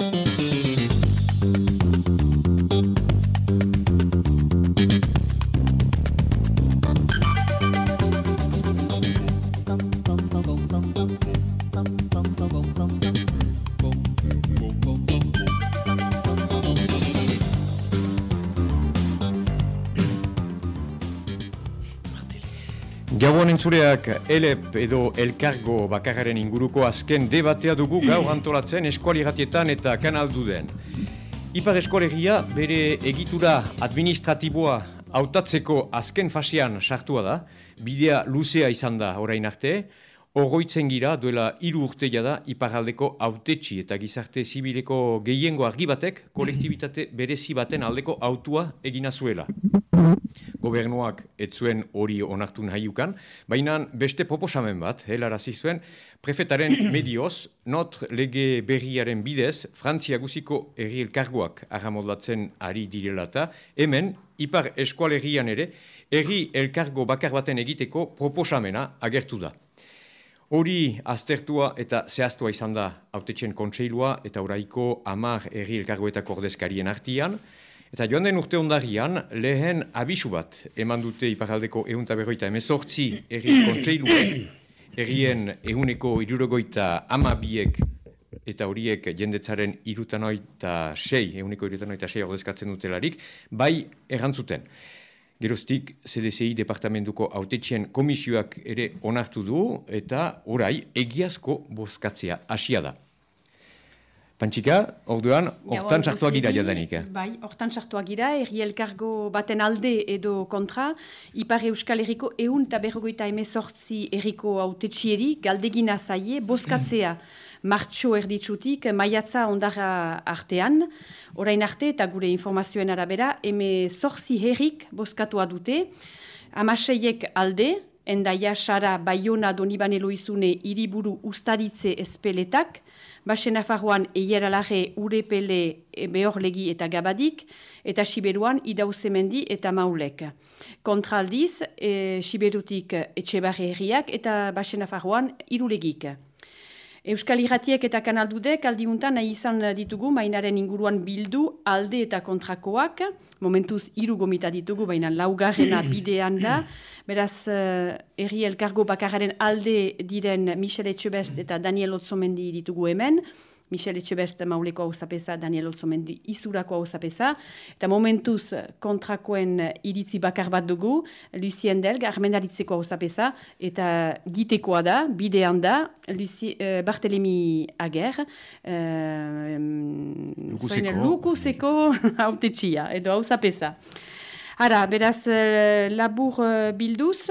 Música entzureak elep edo elkargo bakararen inguruko azken debatea dugu gaur antolatzen eskualiratietan eta kanaldu den. Ipar eskualegia bere egitura administratiboa hautatzeko azken fasean sartua da, bidea luzea izan da orain arte, Ogoitzen gira duela hiru urteia da iparaldeko autetxi eta gizarte zibileko gehiengo argi batek kolektibitate berezi baten aldeko autua egina zuela. Gobernuak ez zuen hori onartu nahiukan, baina beste proposamen bat, helarazi zuen, prefetaren medioz, not lege berriaren bidez, Frantzia guziko erri elkargoak ahamodlatzen ari direlata, hemen, ipar eskualerian ere, erri elkargo bakar baten egiteko proposamena agertu da. Hori aztertua eta zehaztua izan da autetxen kontseilua eta oraiko amar erri elkargoetako ordezkarien artian. Eta joan den urte ondarian, lehen abisu bat eman dute iparaldeko berroita emezortzi erri kontseilua, errien eguneko irurogoita amabiek eta horiek jendetzaren irutanoita sei, eguneko irutanoita sei ordezkatzen dutelarik, bai errantzuten. Geroztik CDCI departamentuko autetxien komisioak ere onartu du eta orai egiazko bozkatzea hasia da. Pantxika, orduan, hortan sartuak gira jadanik. Eh? Bai, hortan sartuak gira, erri elkargo baten alde edo kontra, Ipar Euskal Herriko eun eta berrogoita emezortzi erriko autetxieri galdegina zaie bozkatzea martxo erditsutik maiatza ondara artean. Orain arte eta gure informazioen arabera, eme zorzi herrik bozkatua dute, amaseiek alde, endaia sara baiona donibane loizune iriburu ustaritze espeletak, basen afarroan eieralare urepele e, behorlegi eta gabadik, eta siberuan idauzemendi eta maulek. Kontraldiz, e, siberutik etxe herriak eta basen afarroan irulegik. Euskal Iratiek eta Kanaldudek aldiuntan nahi izan ditugu mainaren inguruan bildu alde eta kontrakoak. Momentuz hiru gomita ditugu, baina laugarrena bidean da. Beraz, uh, erri elkargo bakararen alde diren Michele Etxebest eta Daniel Otzomendi ditugu hemen. Michel Etxebest mauleko hau Daniel Olzomendi izurako hau zapesa. Eta momentuz kontrakoen iritzi bakar bat dugu, Lucien Delg, armendaritzeko hau zapesa, eta gitekoa da, bidean da, Lucie, uh, Bartelemi Ager, uh, lukuseko haute edo hau zapesa. Ara, beraz, uh, labur uh, bilduz,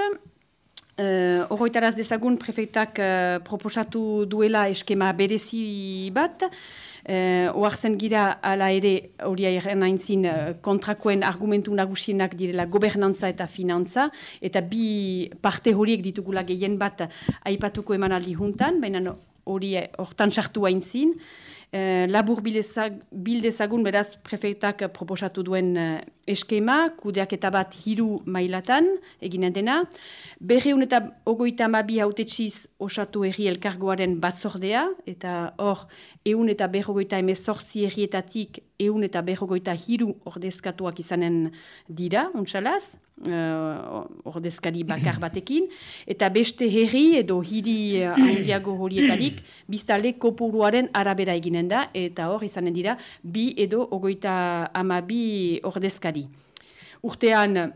Uh, Horroitaraz dezagun prefektak uh, proposatu duela eskema berezi bat. Uh, Oartzen gira ala ere hori airen aintzin uh, kontrakoen argumentu nagusienak direla gobernantza eta finantza. Eta bi parte horiek ditugula gehien bat aipatuko emanaldi juntan, baina hori hortan sartu aintzin. Eh, labur bildezagun beraz prefektak proposatu duen uh, eskema, kudeak eta bat hiru mailatan eginen dena. Berreun eta ogoita mabi hautetxiz osatu erri elkargoaren batzordea, eta hor, eun eta berrogoita emezortzi errietatik eun eta berrogoita hiru ordezkatuak izanen dira, untsalaz uh, ordezkari bakar batekin, eta beste herri edo hiri uh, handiago horietarik biztale kopuruaren arabera eginen da, eta hor izanen dira bi edo ogoita ama bi ordezkari. Urtean,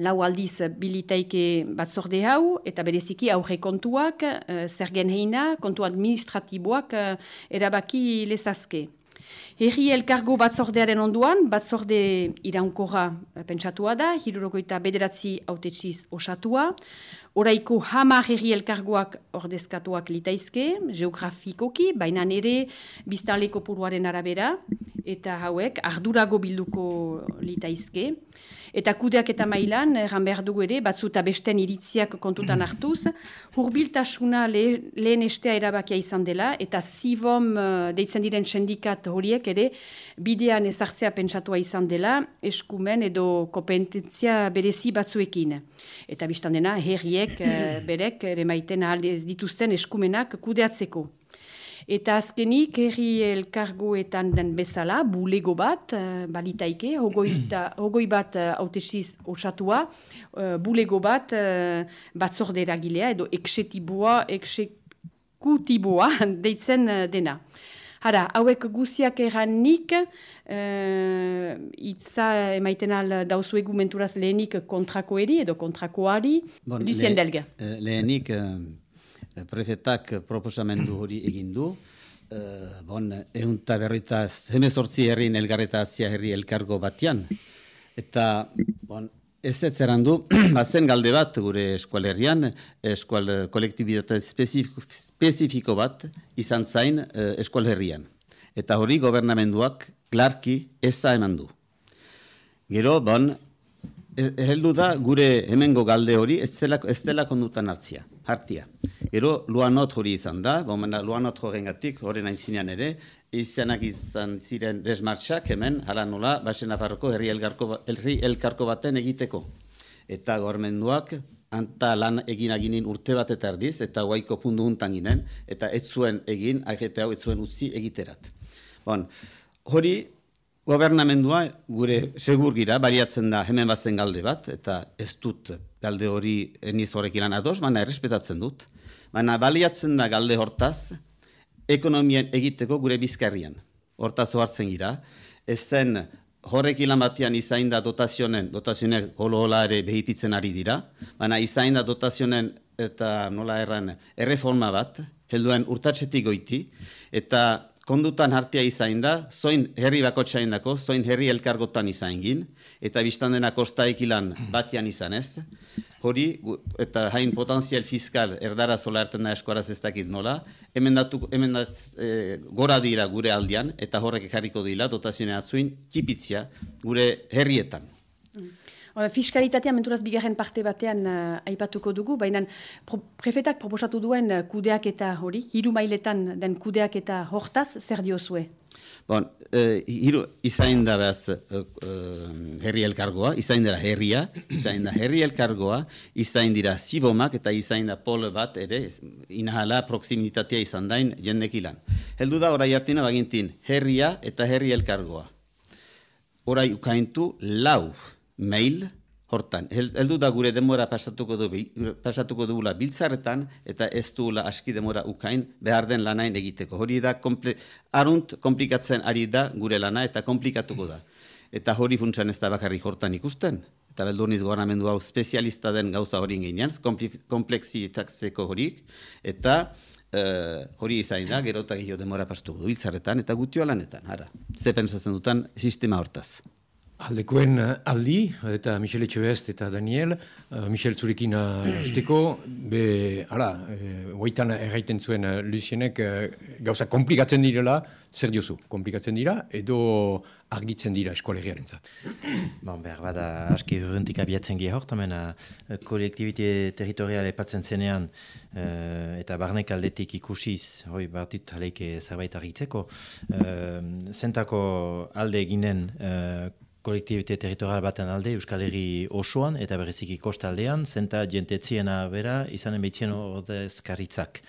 lau aldiz bilitaike batzorde hau, eta bereziki aurre kontuak, uh, zergen heina, kontu administratiboak uh, erabaki lezazke. Herri elkargo batzordearen onduan, batzorde iraunkorra pentsatua da, hirurokoita bederatzi autetxiz osatua. Oraiko hamar herri elkargoak ordezkatuak litaizke, geografikoki, baina nire biztaleko puruaren arabera, eta hauek ardurago bilduko litaizke. Eta kudeak eta mailan, erran behar dugu ere, batzu eta besten iritziak kontutan hartuz, hurbiltasuna le, lehen estea erabakia izan dela, eta zibom uh, deitzen diren sendikat horiek ere, bidean ezartzea pentsatua izan dela, eskumen edo kompetentzia berezi batzuekin. Eta biztan dena, herriek, uh, berek, ere maiten ez dituzten eskumenak kudeatzeko. Eta azkenik, herri elkargoetan den bezala, bulego bat, uh, balitaike, hogoi bat uh, autesiz osatua, bulego bat batzordera gilea, edo eksetibua, eksekutibua deitzen dena. Hara, hauek guziak erranik, uh, itza emaiten al dauzuegu menturaz lehenik kontrakoeri edo kontrakoari, bon, Lucien le, Delga. Lehenik, uh, prefetak proposamendu hori egindu, Uh, bon, egun eta berroitaz, hemezortzi herrin elgarretazia herri elkargo batian. Eta, bon, ez ez zeran du, bazen galde bat gure eskualerrian, eskual kolektibitate spezifiko bat izan zain uh, eskualerrian. Eta hori gobernamenduak klarki eza eman du. Gero, bon, e, heldu da gure hemengo galde hori ez dela, ez dela kondutan hartzia hartia. Gero, luanot hori izan da, bomena luanot horren gatik, horren aintzinean ere, izanak izan ziren desmartxak hemen, hala nola, basen afarroko herri, elgarko, herri elkarko baten egiteko. Eta gormenduak, anta lan egin aginin urte bat eta erdiz, eta guaiko pundu untan ginen, eta ez zuen egin, agete hau ez zuen utzi egiterat. Bon, hori, gobernamendua gure segur gira, bariatzen da hemen bazen galde bat, eta ez dut galde hori eniz horrek ilan ados, baina errespetatzen dut. Baina baliatzen da galde hortaz, ekonomien egiteko gure bizkarrian. Hortaz ohartzen gira. Ez zen horrek ilan batean izain da dotazionen, dotazionek holo hola ere behititzen ari dira, baina izain da dotazionen eta nola erran erreforma bat, helduen urtatxetik goiti, eta kondutan hartia izain da, zoin herri bakotxain dako, zoin herri elkargotan izain gin, eta biztan dena kostaik ilan batian izan ez. Hori, eta hain potenzial fiskal erdara zola erten da eskoaraz ez dakit nola, hemen, datu, hemen e, gora dira gure aldian, eta horrek ekarriko dira, dotazionea zuin, tipitzia gure herrietan. Fiskalitatea menturaz bigarren parte batean uh, aipatuko dugu, baina prefetak proposatu duen uh, kudeak eta hori, hiru mailetan den kudeak eta hortaz, zer diozue? Bon, uh, hiru, izain da behaz uh, herri elkargoa, izain dira herria, izain da herri elkargoa, izain dira zibomak eta izain da pol bat ere, inahala proksimitatea izan dain jendekilan. Heldu da orai hartina bagintin herria eta herri elkargoa. Orai ukaintu lau, mail hortan. Heldu da gure demora pasatuko du pasatuko dugula biltzarretan eta ez duela aski demora ukain behar den lanain egiteko. Hori da komple, arunt komplikatzen ari da gure lana eta komplikatuko da. Eta hori funtsan ez da bakarrik hortan ikusten. Eta beldurniz gobernamendu hau spezialista den gauza hori inginean, kompleksitatzeko horik. Eta uh, hori izain da, gero eta gehiago demora pasatuko du biltzarretan eta gutio lanetan. Hara, ze pensatzen dutan sistema hortaz. Aldekoen eh, aldi, eta Michel Etxebest eta Daniel, uh, Michel Zurekin azteko, uh, be, ala, uh, erraiten zuen uh, Lucienek uh, gauza komplikatzen direla, zer diozu, komplikatzen dira, edo argitzen dira eskualegiaren zat. Bon, behar bada, aski hurrentik abiatzen gira hort, kolektibite territorial epatzen zenean, eta barnek aldetik ikusiz, hoi, batit aleike zerbait argitzeko, uh, zentako alde eginen kolektibite territorial baten alde Euskal Herri osoan eta bereziki kostaldean, zenta jentetziena bera izanen behitzen ordezkaritzak.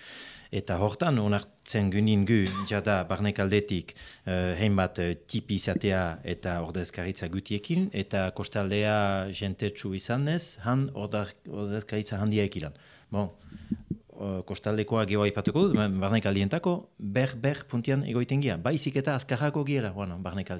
Eta hortan, onartzen gynin gu, jada barnek aldetik, uh, heinbat uh, tipi izatea eta ordezkaritza gutiekin, eta kostaldea jentetsu izanez, han ordezkaritza handia ekilan. Bon, uh, kostaldekoa gehoa ipatuko dut, barnek aldientako, ber-ber puntian egoiten gira. Baizik eta azkarrako gira, bueno, barnek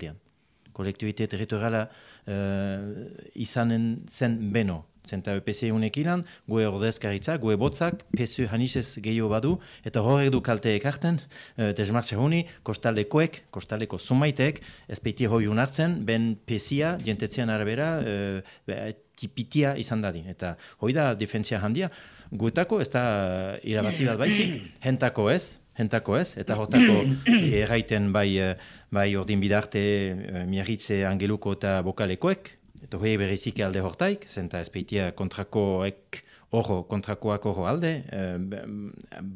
aldian kolektibite territoriala uh, izanen zen beno. Zenta EPC unek ilan, gue ordezkaritza, gue botzak, PSU hanisez gehiago badu, eta horrek du kalte ekarten, uh, desmartze honi, kostaldekoek, kostaldeko zumaiteek, ezpeiti hoi unartzen, ben PSIA, jentetzean arabera, uh, tipitia izan dadin. Eta hoi da defentzia handia, guetako ez da irabazi bat baizik, hentako ez, Hentako ez, eta hotako erraiten bai, eh, bai ordin bidarte eh, miarritze angeluko eta bokalekoek, eta hoi berrizik alde hortaik, zenta espeitia kontrakoek Horro, kontrakoak horro alde, eh,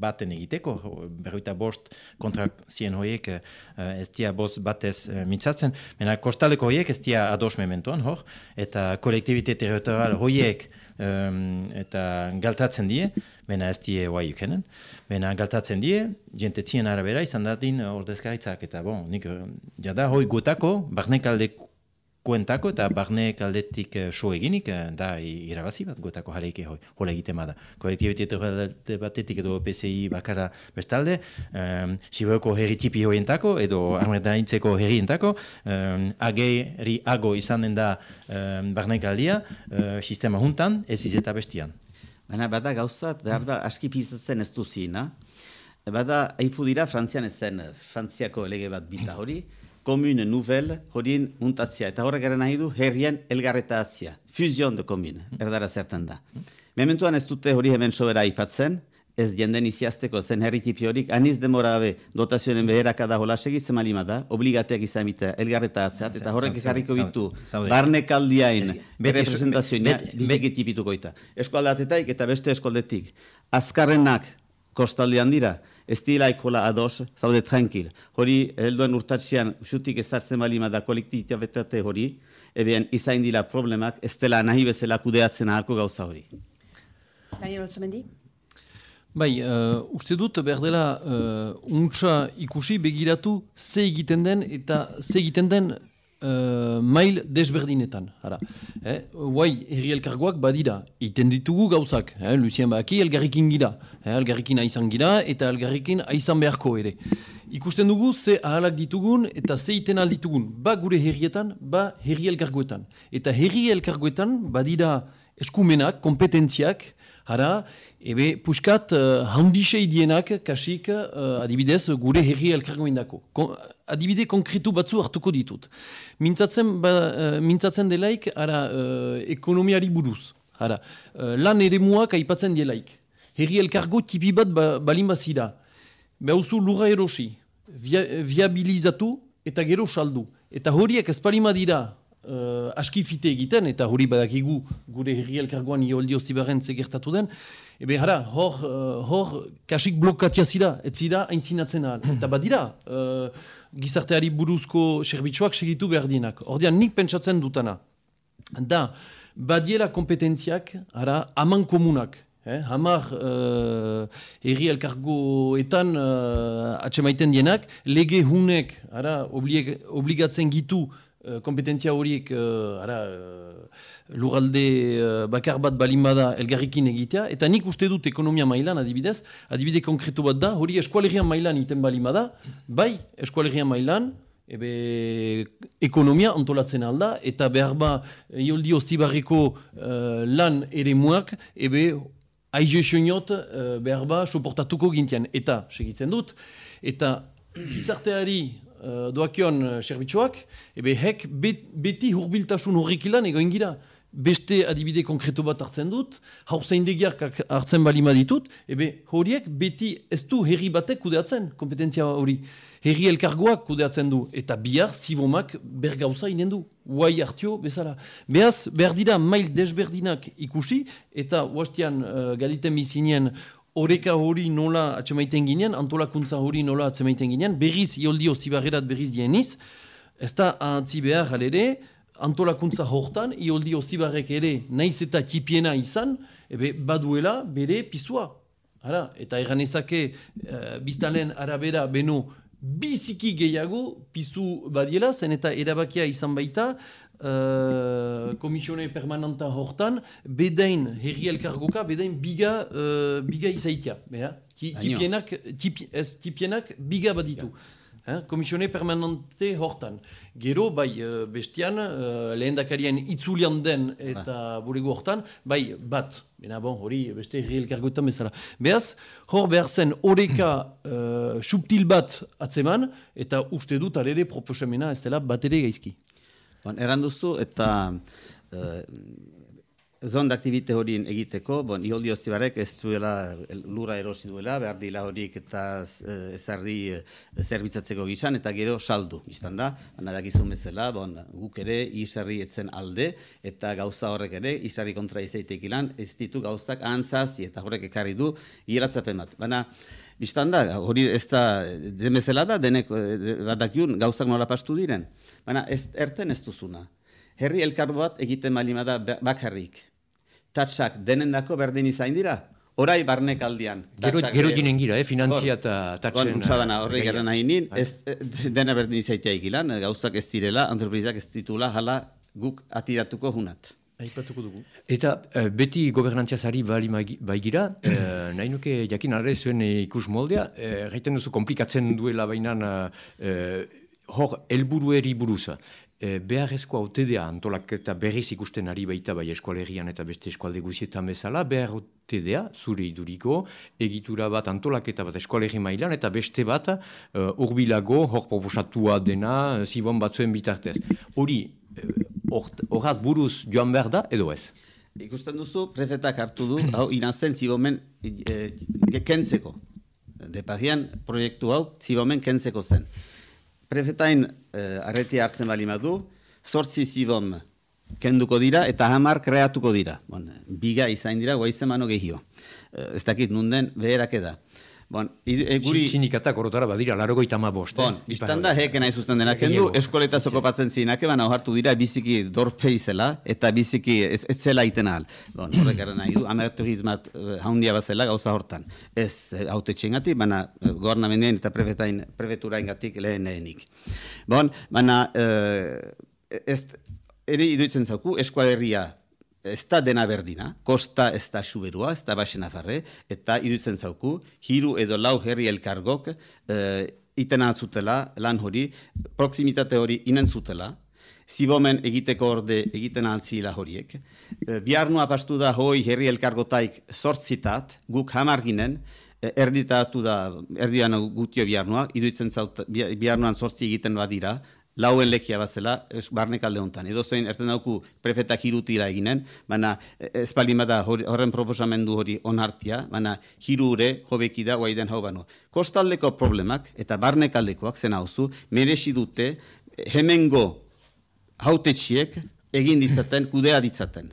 baten egiteko, berroita bost kontrak zien hoiek eh, ez dia bost batez eh, mitzatzen, mena kostaleko hoiek ez dia ados mementoan, hor, eta kolektibite territorial hoiek eta galtatzen die, mena ez die hoai ukenen, mena galtatzen die, jente zien arabera izan dadin ordezkaritzak, eta bon, nik jada hoi gutako, barnekaldek kuentako eta barne kaldetik uh, so eginik uh, da irabazi bat gotako jareike hoi, hola egiten bada. Kolektibitetu batetik edo PCI bakara bestalde, um, Siberoko herri tipi hoientako edo armetaintzeko herrientako, um, ageri ago izanen da um, barne kaldia, uh, sistema juntan, ez izeta bestian. Baina bada gauzat, behar da, aski pizatzen ez duzina. Bada, haipu dira, Frantzian ez zen, Frantziako lege bat bita hori, komune nuvel horien muntatzia. Eta horrek garen nahi du herrien elgarretazia. Fuzion de komune, erdara zertan da. Mementuan ez dute hori hemen sobera aipatzen, ez jenden iziazteko zen herritipi horik, aniz demorabe dotazionen beheraka da hola segitzen malima da, obligateak izan bita elgarretatzea, eta horrek ekarriko bitu, barne kaldiain, representazioa, biziki tipituko eta. Eskualdatetaik eta beste eskoldetik. Azkarrenak kostaldean dira, ez dira ikola ados, zaude tranquil. Hori, helduen urtatxean, xutik ezartzen balima da kolektibitate hori, eben izain dira problemak, ez dela nahi bezala kudeatzen ahalko gauza hori. Daniel Otsumendi? Bai, uh, uste dut behar dela uh, untsa ikusi begiratu ze egiten den eta ze egiten den uh, mail desberdinetan. Hara. Eh, Guai, herri elkargoak badira, iten ditugu gauzak, eh, Lucien Baki elgarrikin gira, eh, elgarrikin aizan gira eta elgarrikin aizan beharko ere. Ikusten dugu ze ahalak ditugun eta ze iten alditugun, ba gure herrietan, ba herri elkargoetan. Eta herri elkargoetan badira eskumenak, kompetentziak, Hara, ebe, puskat, uh, handise idienak, kasik, uh, adibidez, gure herri elkargoen dako. Kon, adibide konkretu batzu hartuko ditut. Mintzatzen, ba, uh, mintzatzen delaik, ara, uh, ekonomiari buruz. Hara, uh, lan ere muak aipatzen delaik. Herri elkargo tipi bat ba, balin bazira. Behauzu lurra erosi, via, viabilizatu eta gero saldu. Eta horiek ez dira, uh, aski fite egiten, eta hori badakigu gure herri elkargoan ioldi ozibaren zegertatu den, ebe hara, hor, uh, hor kasik blokatia zira, ez zira aintzinatzen ahal. eta badira, uh, gizarteari buruzko serbitxoak segitu behar dienak. Ordean nik pentsatzen dutana. Da, badiela kompetentziak, hara, aman komunak. Eh, hamar uh, erri elkargoetan uh, atxemaiten dienak, lege hunek ara, obligatzen gitu kompetentzia horiek uh, ara, uh, lurralde uh, bakar bat balin bada elgarrikin egitea, eta nik uste dut ekonomia mailan adibidez, adibide konkretu bat da, hori eskualerian mailan iten balin bada, bai eskualerian mailan, ebe ekonomia antolatzen alda, eta behar ba, ioldi ostibarriko uh, lan ere muak, ebe aize sionot uh, behar ba, soportatuko gintian, eta segitzen dut, eta gizarteari uh, doakion uh, serbitxoak, ebe hek beti hurbiltasun horrik ilan egoen gira. Beste adibide konkretu bat hartzen dut, haur zeindegiak hartzen balima ditut, ebe horiek beti ez du herri batek kudeatzen, kompetentzia hori. Herri elkargoak kudeatzen du, eta bihar zivomak bergauza inen du, guai hartio bezala. Beaz, behar dira mail desberdinak ikusi, eta huastian uh, galiten bizinien Horeka hori nola atsemaiten ginen, antolakuntza hori nola atsemaiten ginen, berriz ioldio zibarrerat berriz dieniz, ez da ahantzi behar alere, antolakuntza hortan, ioldio zibarrek ere naiz eta tipiena izan, ebe baduela bere pisua. Hara, eta erranezake uh, biztalen arabera beno biziki gehiago pizu badiela, zen eta erabakia izan baita, uh, komisione permanenta hortan, bedain herri elkargoka, bedain biga, uh, biga izaitia. Tipienak, tipi, ez tipienak biga baditu. Eh, komisione permanente hortan. Gero, bai, uh, bestian, uh, lehen dakarien itzulian den eta burego hortan, bai, bat, bena bon, hori, beste herri elkargoetan bezala. Beaz, hor behar zen, horeka uh, subtil bat atzeman, eta uste dut alere proposamena ez dela bat ere gaizki. Bon, eran duzu, eta uh, zonda aktivite horien egiteko, bon, iholdi oztibarek ez duela lura erosi duela, behar dila horik eta eh, ezarri eh, zerbitzatzeko gizan, eta gero saldu, izan da, baina dakizun bezala, bon, guk ere isarri etzen alde, eta gauza horrek ere, isarri kontra izaitek ilan, ez ditu gauzak antzazi, eta horrek ekarri du, giratzapen bat. Baina, Bistan da, hori ez da, demezela da, denek badakiun gauzak nola pastu diren. Baina, ez, erten ez duzuna herri elkar bat egiten malima da bakarrik. Tatsak denendako berdin izain dira, orai barnek aldian. Gero, gero dinen gira, eh, finantzia eta tatsen... Bon, usadana, horre gara nahi nin, bai. ez, eh, dena berdin izaitea egilan, gauzak ez direla, antroprizak ez ditula, hala guk atiratuko hunat. Aipatuko dugu. Eta uh, beti gobernantziazari bali baigira, uh, nahi nuke jakin arre zuen ikus moldea, uh, duzu komplikatzen duela bainan uh, hor elburueri buruza e, beharrezko hautedea antolak eta berriz ikusten ari baita bai eskualerian eta beste eskualde guzietan bezala, behar hautedea, zure iduriko, egitura bat antolaketa bat eskualeri mailan eta beste bat uh, urbilago hor proposatua dena zibon batzuen bitartez. Hori, horrat buruz joan behar da edo ez? Ikusten duzu, prefetak hartu du, hau inazen zibomen e, kentzeko. Depagian proiektu hau zibomen kentzeko zen prefetain uh, arretia hartzen bali madu, sortzi zibon kenduko dira eta hamar kreatuko dira. Bon, biga izain dira, guaizen mano gehio. Uh, ez dakit nunden beherak eda. Bon, e, guri... Sindikatak orotara badira, laro goita ma bost. Bon, eh? biztan da, heken nahi zuzten denak kendu, eskoleta zoko patzen zinak, eban hartu dira biziki dorpe izela, eta biziki ez, ez zela iten ahal. Bon, horrek gara nahi du, amerturizmat uh, haundia bazela gauza hortan. Ez uh, haute txengati, baina uh, gornamendien eta prefetain, prefeturain gatik lehen lehenik. Bon, baina, uh, ez, ere iduitzen zauku, eskualerria ez da dena berdina, kosta ez da suberua, ez da baxen afarre, eta iruditzen zauku, hiru edo lau herri elkargok e, iten atzutela, lan hori, proximitate hori inen zutela, zibomen egiteko orde egiten altzila horiek. E, biarnua pastu da hoi herri elkargotaik sortzitat, guk hamar ginen, e, erditatu da, erdian gutio biarnua, iruditzen zaut, biarnuan sortzi egiten badira, lauen lekia bazela, es, barnek alde honetan. Edo zein, erten dauku, prefetak hirutira eginen, baina ez bada horren proposamendu hori onartia, baina hirure hobeki da guai den hau bano. Kostaldeko problemak eta barnek aldekoak zen hauzu, merezi dute hemengo hautetxiek egin ditzaten, kudea ditzaten.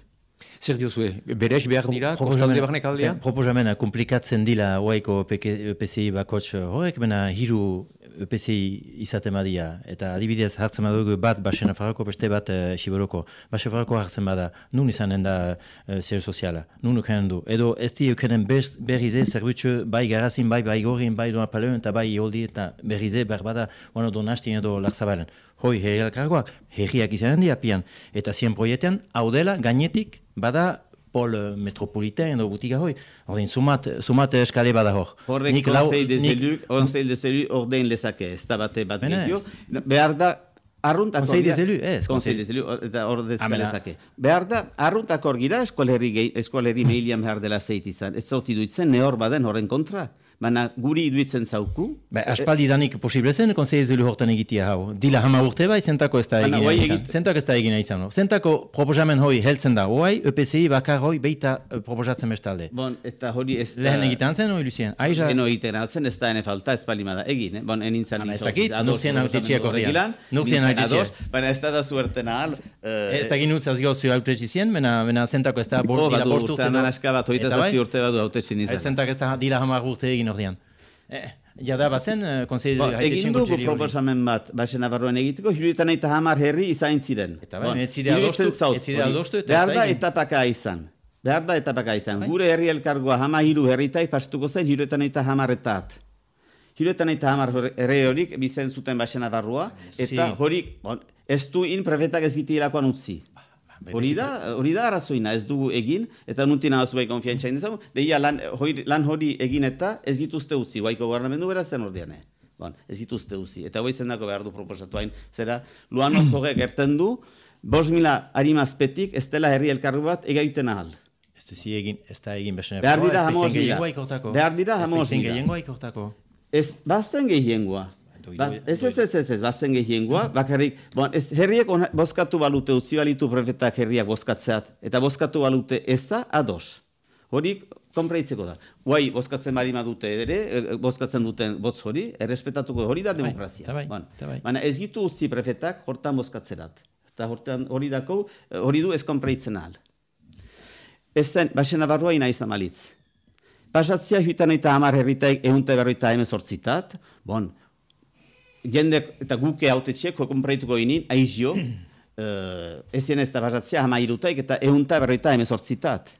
Zer diozue, berez behar dira, kostalde barnek aldea? Proposamena komplikatzen dila oaiko PCI bakots horrek, baina hiru EPCI izaten badia, eta adibidez hartzen badugu bat Basen Afarroko, beste bat e, eh, Siboroko. Basen Afarroko hartzen bada, nun izanen da e, zer soziala, nun ukenen du. Edo ez di ukenen berrize zerbitzu bai garazin, bai bai gorin, bai doa paleun, eta bai ioldi eta berrize berbada, bueno, donastien edo larzabalen. Hoi, herri alkargoak, herriak izanen dia pian. Eta zien proietean, hau dela, gainetik, bada pol metropolitain edo butika hoi. Ordin, sumat, sumat eskale bada hor. Horrek de zelu, konsei de zelu ordein lezake, ez da bate bat gehiago. Behar da, Arrunt akor gira. Konsei de zelu, ez. Konsei de zelu, eta hor dezake. Behar da, arrunt akor gira eskualerri, eskualerri meilian behar dela zeitizan. Ez zauti duitzen, nehor baden horren kontra baina guri iduitzen zauku. Ba, aspaldi danik posible zen, konsei zelu hortan egitea hau. Dila hama urte bai, zentako ez da egina izan. Zentako ez da egina izan. Zentako proposamen hoi heltzen da, oai, EPCI bakar hoi beita uh, proposatzen bestalde. Bon, eta hori ez da... Lehen egiten zen, oi, Lucien? Aiza... Eno egiten altzen, ez da ene falta, ez pali mada egin, eh? Bon, enin zan Ez dakit, nur zien haute txiak horrean. Nur zien haute txiak. Baina ez da zuerten ahal. Eh, ez da ginu zaz gauzu haute txizien, mena zentako ez da bortu urte. Eta bai, urte badu haute txin izan. Zentako ez da dila hamar urte egin ordean. Eh, ja da bazen, uh, konsei ba, Egin dugu proposamen bat, basen nabarroan egiteko, hiruetan eta hamar herri izain ziren. Eta bai, bon, etzide adostu, eta Behar da etapaka izan. Behar da etapaka izan. Bai? Gure herri elkargoa hama hiru herritai pastuko zen, hiruetan eta hamaretat. Hiruetan eta hamar herri horik bizen zuten basen nabarroa, eta horik, bon, ez du in prefetak ez gitilakoan utzi. Hori da, hori da arazoina, ez dugu egin, eta nuntin hau zubai konfiantza egin deia lan, hori, lan hori egin eta ez dituzte utzi, guaiko garnamendu beraz zen ordean, bon, ez dituzte utzi. Eta hoi zendako behar du proposatu hain, zera, luan horrek gerten du, bos mila harimazpetik ez dela herri elkarru bat egaiten ahal. Ez duzi egin, ez da egin besen Behar dira hamoz mila. Behar dira hamoz mila. Ez gehiengoa ikortako. Ez, bazten gehiengoa. Baz, ez, ez, ez, ez, ez, bazen gehiengoa, bakarrik, bon, ez, herriek ona, bozkatu balute, utzi balitu prefetak herriak bozkatzeat, eta bozkatu balute eza ados. Hori konpreitzeko da. Guai, bozkatzen bali dute ere, eh, bozkatzen duten botz hori, errespetatuko hori da demokrazia. bai, Bon. ta bai. Baina ez gitu utzi prefetak hortan bozkatzerat. Eta hortan hori dako, eh, hori du ez konpreitzen ahal. Ez zen, baxena barrua ina izan malitz. Pasatzia huitan eta hamar herritaik ehunta berroita hemen sortzitat, bon, jende eta guke autetxeak konpraituko inin, aizio, uh, ezien ez da pasatzia hama irutaik eta ehunta berroita hemen sortzitat.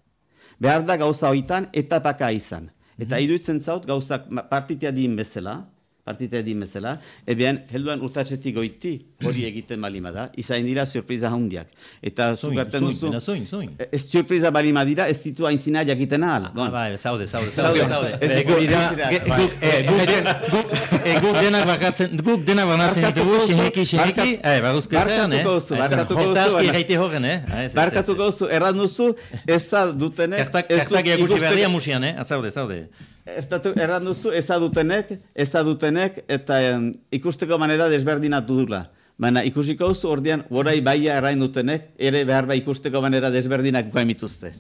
Behar da gauza hoitan etapaka izan. Eta iruditzen zaut gauzak partitea din bezala, partitea din bezala, ebien, helduan urtatxetik goiti hori egiten balima da, izain dira surpriza handiak. Eta zugarten duzu, zoin, zoin. ez surpriza balima dira, ez ditu aintzina jakiten ahal. Ah, bai, zaude, zaude, Zaude. zaude. Ez guk dira- da. Bai. guk- eh, eh, guk denak bakatzen, guk denak banatzen ditugu, xeneki, xeneki, eh, baruzko ezean, eh? barkatuko zu, Ez da- barkatuko ez da zu, aski baina- gaite horren, eh? Ah, Barkatuko duzu, erran duzu, ez kartak dut erakutsi ikusteko- berria musian, eh? Ah, Zaude, zaude. Ez datu, erran duzu, eza dutenek, eza dutenek, eta em, ikusteko manera desberdinatu dula. Baina ikusiko duzu, ordean, orai baia errain dutenek, ere behar bai ikusteko manera desberdinak guaimituzte.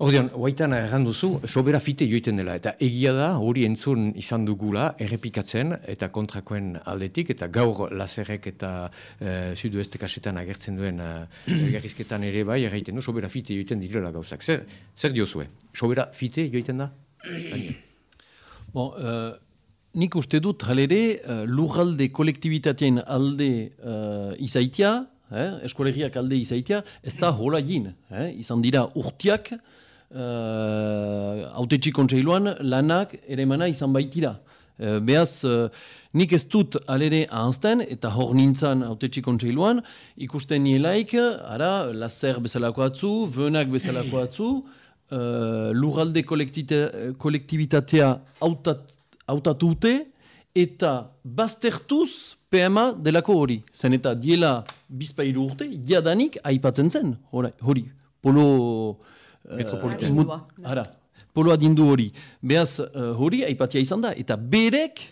Ordean, guaitan erran duzu, sobera fite joiten dela, eta egia da hori entzun izan dugula, errepikatzen, eta kontrakoen aldetik, eta gaur lazerrek eta e, sudoeste kasetan agertzen duen e, elgarrizketan ere bai, erraiten du, sobera fite joiten direla gauzak. Zer, zer diozue? Sobera fite joiten da? Bon, uh, nik uste dut halere uh, lurralde kolektibitatean alde uh, izaitia, eh, eskolegiak alde izaitia, ez da hola jin. Eh, izan dira urtiak, uh, autetxi kontseiluan lanak ere izan baitira. Uh, behaz, uh, nik ez dut alere ahazten, eta hor nintzan autetxi kontseiluan, ikusten nielaik, ara, lazer bezalako atzu, vönak bezalako atzu, uh, lurralde kolektibitatea hautat, hautatute eta baztertuz PMA delako hori. Zen eta diela bizpairu urte, jadanik aipatzen zen, hori. Polo... eh, Metropolitan. Adindua. Ara, polo adindu hori. Beaz, eh, hori aipatia izan da, eta berek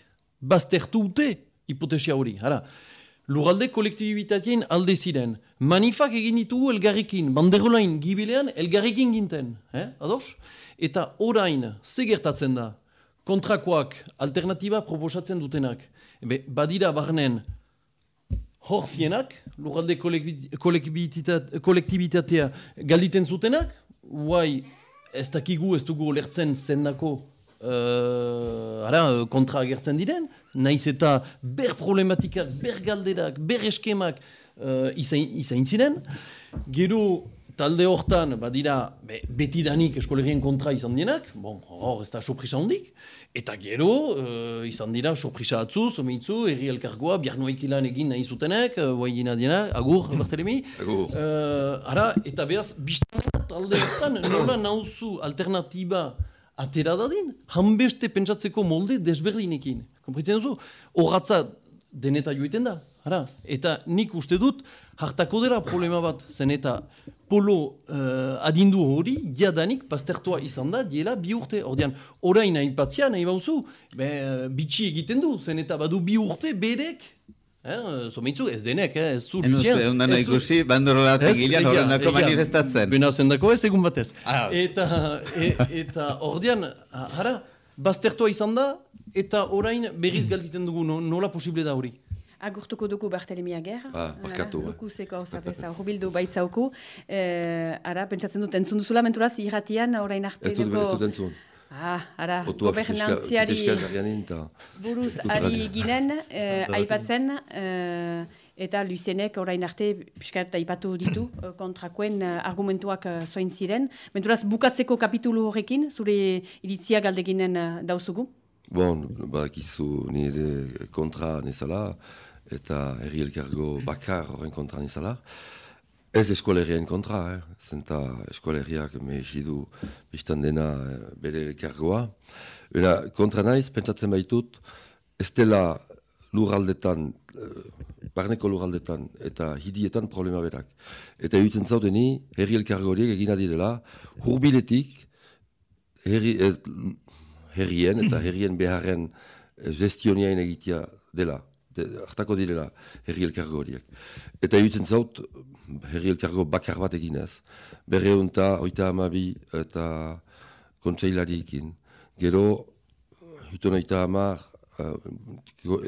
baztertu dute hipotesia hori. Ara, Lugalde kolektibitatean alde ziren. Manifak egin ditugu elgarrikin, banderolain gibilean elgarrikin ginten. Eh? Ados? Eta orain, ze gertatzen da? Kontrakoak, alternatiba proposatzen dutenak. Ebe, badira barnen hor zienak, lugalde kolektibitatea galditen zutenak, guai, ez dakigu ez dugu lertzen zendako uh, ara, kontra agertzen diren, naiz eta ber problematikak, ber galderak, ber eskemak uh, izain, izain ziren. Gero talde hortan, badira, be, betidanik eskolegien kontra izan dienak, bon, hor ez da sorpresa hondik, eta gero uh, izan dira sorpresa atzu, zomeitzu, erri elkargoa, bihar ilan egin nahi zutenek, uh, guai dina dienak, agur, Bartelemi. Agur. Uh, ara, eta behaz, biztan talde hortan, nola nauzu alternatiba atera dadin, hanbeste pentsatzeko molde desberdinekin. Kompritzen duzu? Horratza deneta joiten da. Ara, eta nik uste dut, hartako dela problema bat, zen eta polo uh, adindu hori, jadanik pastertua izan da, diela bi urte. Ordean, orain aipatzia nahi bauzu, be, bitxi egiten du, zen eta badu bi urte berek, eh, zomeitzu, ez denek, eh, ez zu, Lucien, ondana ez zu- ikusi, egia, horrendako egia. manifestatzen. Bena zendako ez, egun batez. Ah. Eta, e, eta ordean, ha- hara, baztertua izan da, eta orain berriz galditen dugu no- nola posible da hori. Agurtuko dugu Bartelemi Ager. Ah, barkatu, eh. Lukuzeko hau zapesa, urbildu baitzauku. Eh, ara, pentsatzen dut, entzun duzula menturaz, irratian, orain arte. Ez dut berez dut entzun. Ah, ara, gobernantziari eta... buruz ari ginen, eh, aipatzen, eh, eta Lucienek orain arte piskat aipatu ditu eh, kontrakoen eh, argumentuak eh, zoin ziren. Menturaz, bukatzeko kapitulu horrekin, zure iritzia galdeginen dauzugu? Bon, badakizu ni ere kontra nizala, eta herri elkargo bakar horren kontra nizala. Ez eskolerrien kontra, eh? zenta eskolerriak mehidu biztan dena eh, bere elkargoa. Bera, kontra naiz, pentsatzen baitut, ez dela lurraldetan, eh, barneko lurraldetan eta hidietan problema berak. Eta egiten zaudeni, herri elkargo horiek egina direla, hurbiletik, herri, eh, herrien eta herrien beharren eh, gestioniain egitea dela. de- hartako direla herri elkargo horiek. Eta iruditzen zaut, herri elkargo bakar bat eginez, berreun eta oita amabi eta kontseilarikin, gero, hitun oita amar, uh,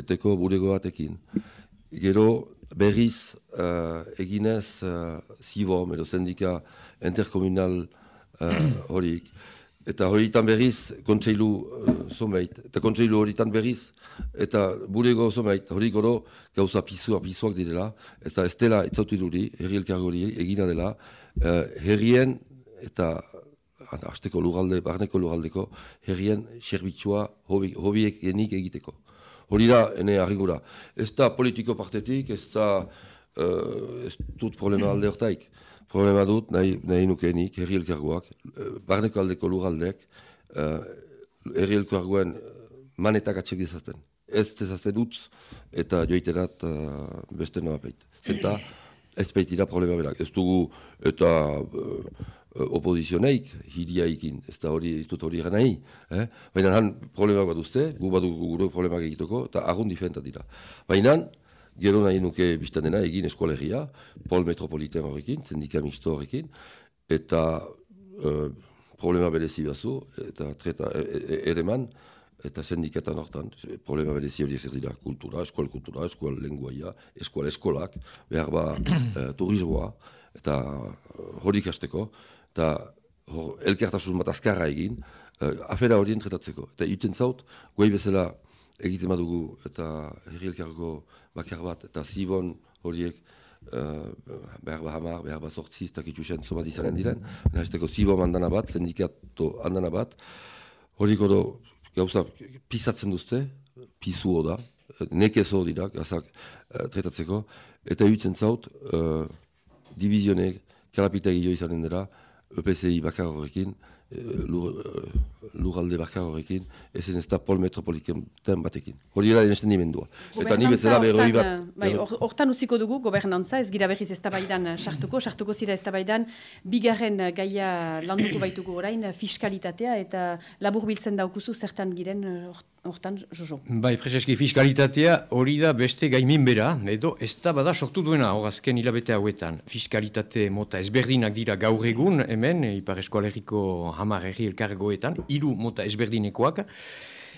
eteko burego batekin, gero berriz uh, eginez uh, zibom edo sendika interkomunal uh, horik, eta horitan berriz kontseilu uh, zonbait, eta kontseilu horitan berriz, eta burego zonbait, horik oro gauza pisua, pisuak direla, eta ez dela itzautu duri, herri elkargo hori egina dela, uh, herrien eta Hasta- hasteko lugalde, barneko lugaldeko, herrien serbitxua hobi, hobiek genik egiteko. Hori da, ene harringura. Ez da politiko partetik, ez da, eh, ez dut problema alde hortaik. Problema dut, nahi, nahi nukeenik, herri elkargoak, eh, barneko aldeko lugaldek, uh, herri elkargoen manetak atxek dezaten. Ez dezaten utz, eta joiterat uh, beste nabapeit. Zenta, ez baitira problema berak. Ez dugu, eta uh, opozizioneik, hiriaikin, ez da hori, ez dut hori gana. Eh? Baina han problema bat uste, gu badugu gure problemak egiteko, eta agun diferentat dira. Baina, gero nahi nuke biztan egin eskolegia, pol metropoliten horrekin, sindika mixto horrekin, eta eh, problema berezi bazu, eta treta e, e, ereman, eta sindiketan hortan, problema berezi horiek zer dira, kultura, eskual kultura, eskual lenguaia, eskual eskolak, behar ba eh, turismoa, eta hori ikasteko, eta hor, elkartasun bat azkarra egin, eh, afera horien tratatzeko. Eta iten zaut, guai bezala egiten badugu, eta herri elkargo bakar bat, eta zibon horiek, Uh, behar ba hamar, behar ba sortzi, ez dakitxu sen somat izanen diren. Nahazteko zibom handana bat, sindikato handana bat, hori godo gauza pisatzen duzte, pizuo da, nekezo dira, gazak uh, tretatzeko, eta hitzen zaut, uh, divizionek, kalapitegi jo izanen dira, EPCI bakar horrekin, eh, lur, eh, lurralde bakar horrekin, ezen ez da pol metropoliten batekin. Hori da denesten nimendua. Eta ni bezala berroi bat... hortan, Bai, hor- hortan utziko dugu gobernantza, ez gira berriz eztabaidan eh, sartuko, sartuko zira eztabaidan, bigarren eh, gaia landuko baitugu orain, eh, fiskalitatea eta labur biltzen daukuzu zertan giren eh, hor- hortan, Jojo. Bai, prezeski fiskalitatea hori da beste gaimin bera, edo ez da bada sortu duena hor azken hilabete hauetan. Fiskalitate mota ezberdinak dira gaur egun hemen, Ipar Eskoaleriko hamar herri elkargoetan, hiru mota ezberdinekoak,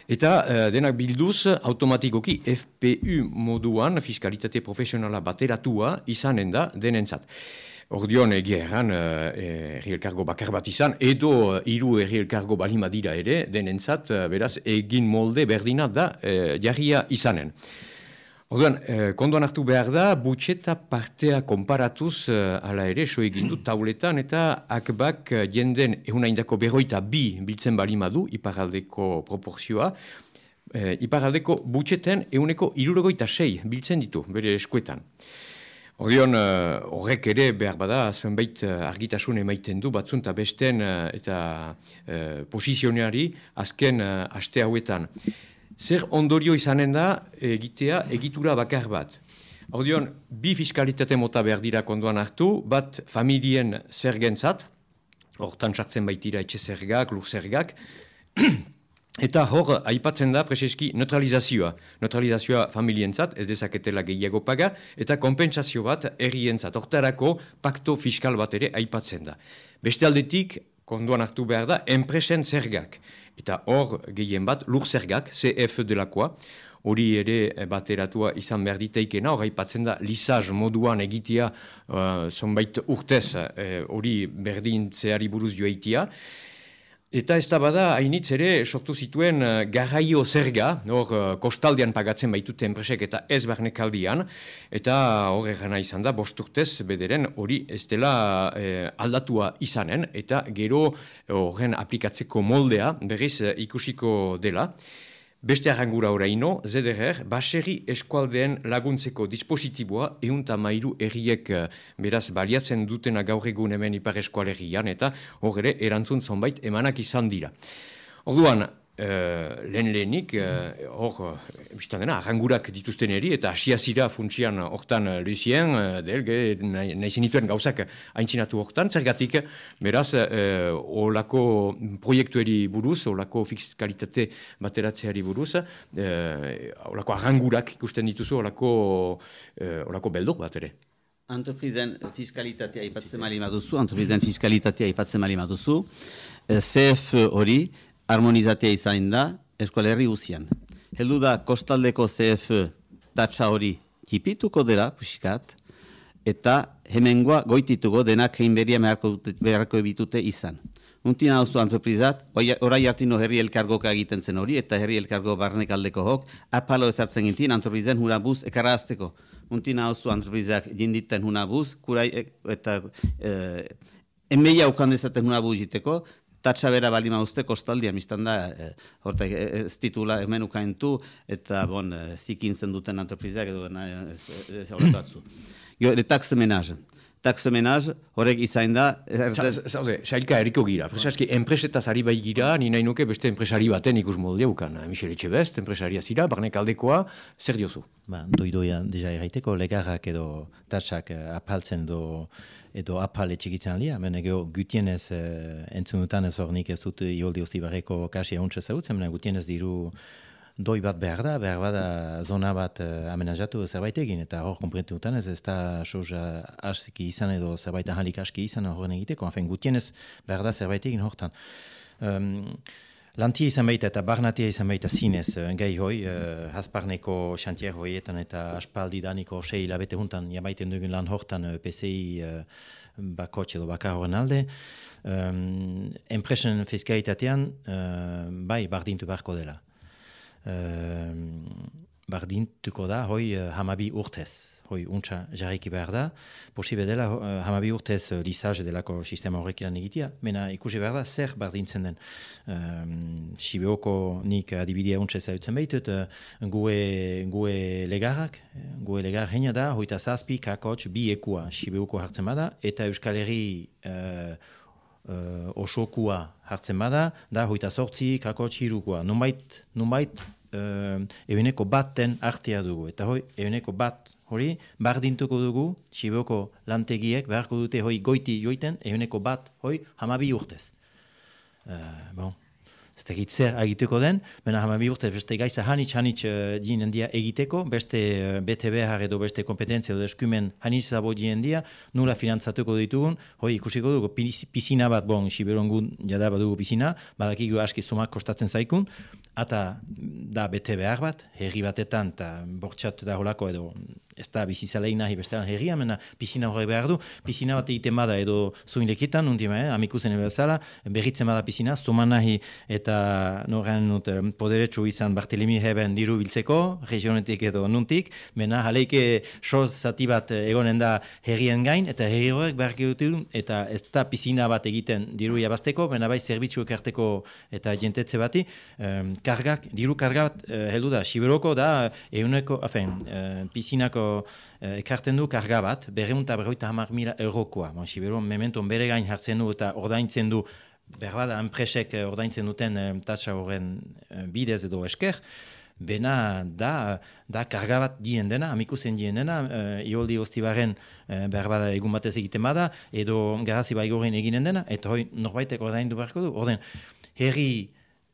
Eta eh, denak bilduz automatikoki FPU moduan fiskalitate profesionala bateratua izanen da denentzat. Ordion egia erran eh, herri elkargo bakar bat izan, edo eh, hiru herri elkargo balima dira ere, denentzat eh, beraz egin molde berdina da eh, jarria izanen. Orduan, eh, kondoan hartu behar da, butxeta partea konparatuz eh, ala ere, so egin du tauletan eta akbak eh, jenden ehunaindako berroita bi biltzen balima du, iparaldeko proporzioa, eh, iparaldeko butxeten ehuneko irurogoita sei biltzen ditu, bere eskuetan. Ordion, eh, horrek ere behar bada zenbait eh, argitasun emaiten du batzun eta besten eh, eta eh, posizioneari azken eh, aste hauetan. Zer ondorio izanen da egitea egitura bakar bat. Ordion, bi fiskalitate mota behar dira konduan hartu, bat familien zergentzat, hortan sartzen baitira etxe zergak, lur zergak, Eta hor, aipatzen da preseski neutralizazioa. Neutralizazioa familientzat, ez dezaketela gehiago paga, eta kompensazio bat errientzat. Hortarako pakto fiskal bat ere aipatzen da. Beste aldetik, konduan hartu behar da, enpresen zergak. Eta hor, gehien bat, lur zergak, CF delakoa, hori ere eh, bateratua izan behar diteikena, hor aipatzen da, lisaz moduan egitea, uh, zonbait urtez, eh, hori berdintzeari buruz joaitia, Eta ez da bada, hainitz ere, sortu zituen uh, garraio zerga, hor uh, kostaldean pagatzen baitute enpresek eta ez barnekaldian, eta hor egana izan da, bost urtez bederen hori ez dela eh, aldatua izanen, eta gero horren aplikatzeko moldea berriz eh, ikusiko dela. Beste arrangura oraino, ZDR, baserri eskualdeen laguntzeko dispositiboa eunta mairu erriek eh, beraz baliatzen dutena gaur egun hemen ipar eskualerrian eta hor ere erantzun zonbait emanak izan dira. Orduan, Uh, lehen lehenik, uh, hor, uh, biztan dena, arrangurak dituzten eri, eta asiazira funtsian hortan uh, Lucien, uh, delge, nahi, nahi zenituen gauzak haintzinatu hortan, zergatik, beraz, uh, olako proiektueri buruz, olako fiskalitate bateratzeari buruz, uh, olako arrangurak ikusten dituzu, olako, uh, olako beldur bat ere. Entreprizen fiskalitatea ipatzen mali maduzu, entreprizen fiskalitatea ipatzen mali maduzu, CF hori, harmonizatea izan da eskualerri uzian. Heldu da kostaldeko CF tatsa hori tipituko dela, pusikat, eta hemengoa goitituko denak hein beria beharko ebitute izan. Untina hau zu antroprizat, orai hartino herri elkargoka egiten zen hori, eta herri elkargo barnek aldeko hok, apalo ezartzen gintin antroprizen huna buz ekarra azteko. Untina hau zu antroprizak jinditen buz, kurai, eta e, enmeia ukan dezaten huna buz jiteko, tatsa bera bali mauzte kostaldia, mistan da, e, horta, e, ez titula hemen ukaintu, eta bon, e, zikin zen duten antroprizeak edo na, ez horretatzu. Jo, e, taxe menaz. Taxe menaz, horrek izain da... Zaude, sailka eriko gira. Presaski, enpresetaz ari bai gira, ni nahi nuke beste enpresari baten ikus molde ukan. Michel Etxebest, enpresaria zira, barnek aldekoa, zer diozu? Ba, doidoia, deja erraiteko, legarrak edo tatsak apaltzen do edo apal etxikitzen alia, mena geho gutienez eh, entzunutan ez hor nik ez dut ioldi usti barreko kasi hauntza zautzen, mena gutienez diru doi bat behar da, behar bada zona bat eh, amenazatu zerbait egin, eta hor komprentu dutan ez ez da soja aski izan edo zerbait ahalik aski izan horren egiteko, hafen gutienez behar da zerbait egin hortan. Um, Lantia izan baita eta barnatia izan baita zinez, uh, gai hoi, uh, hasparneko xantier hoietan eta aspaldi daniko sei labete huntan, jabaiten dugun lan hortan uh, PCI uh, bakotxe edo bakar horren alde. Um, enpresen fiskalitatean, uh, bai, bardintu beharko dela. Uh, bardintuko da, hoi, uh, hamabi urtez hoi untsa jarriki behar da, posibe dela uh, hamabi urtez uh, lisaz delako sistema horrek lan egitea, mena ikusi behar da zer bardintzen den. Um, Sibeoko nik adibidea untsa zautzen behitut, uh, gue, gue legarrak, gue legar heina da, hoita zazpi, kakots, bi ekua Sibeoko hartzen bada, eta Euskal Herri uh, uh, osokua hartzen bada, da hoita sortzi, kakots, hirukua. Nunbait, nunbait, uh, ebeneko batten artea dugu, eta hoi, ebeneko bat hori, bardintuko dugu, Siboko lantegiek, beharko dute hoi goiti joiten, eguneko bat, hoi, hamabi urtez. Uh, bon. Ez tegit zer agiteko den, baina hamabi urtez beste gaiza hanitz hanitz uh, dien dia egiteko, beste uh, bete behar edo beste kompetentzia edo eskumen hanitz zabo dien dia, nula finantzatuko ditugun, hoi ikusiko dugu, pisina bat, bon, Siberongun jada badugu pisina, badakigu aski sumak kostatzen zaikun, eta da bete behar bat, herri batetan, eta bortxat da holako edo ez da bizizalei nahi bestean herria, mena pisina horre behar du, pisina bat egiten bada edo zuinlekitan, untima, eh, amikuzen ebazala, berritzen bada pisina, zuman nahi eta norren nut eh, poderetsu izan Bartelemi heben diru biltzeko, regionetik edo nuntik, mena jaleike soz zati bat egonen da herrien gain, eta herri horrek behar du, eta ez da pisina bat egiten diru jabazteko, mena bai zerbitzu ekarteko eta jentetze bati, um, kargak, diru karga bat uh, heldu da, Siberoko da, euneko, afen, uh, pisinako eh, ekarten du karga bat, berreunta berroita hamar mila eurokoa. Bon, Siberuan mementon bere gain hartzen du eta ordaintzen du, berbada, enpresek eh, ordaintzen duten eh, tatsa horren eh, bidez edo esker, Bena da, da karga bat dien dena, amikusen dien dena, uh, ioldi hostibaren uh, berbada egun batez egiten bada, edo garazi baigorin eginen dena, eta hoi norbaitek ordain du beharko du. Orden, herri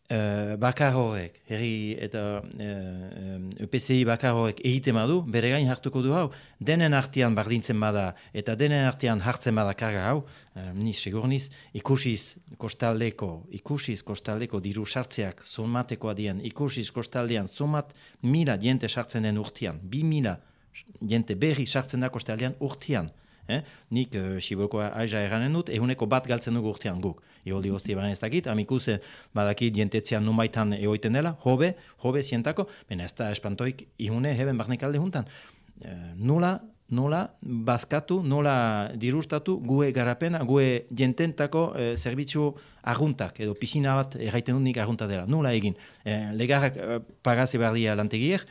Uh, bakar horrek, herri eta uh, UPCI bakar horrek egite madu, bere gain hartuko du hau, denen artean bardintzen bada eta denen artean hartzen bada karga hau, uh, niz, segur niz, ikusiz kostaldeko, ikusiz kostaldeko diru sartzeak zumatekoa dian, ikusiz kostaldean zumat mila diente sartzen den urtean, bi mila diente berri sartzen da kostaldean urtean, Eh? Nik uh, Sibokoa aiza eranen dut, ehuneko bat galtzen dugu urtean guk. Ioldi gozti baina ez dakit, amikuse badaki dientetzean numaitan egoiten dela, hobe, hobe zientako, baina ez da espantoik ihune heben barnek alde juntan. Uh, nola, nola bazkatu, nola dirustatu gue garapena, gue jententako uh, zerbitzu aguntak, edo pisina bat erraiten dut nik agunta dela. Nola egin, uh, legarrak uh, pagazi behar lantegiek,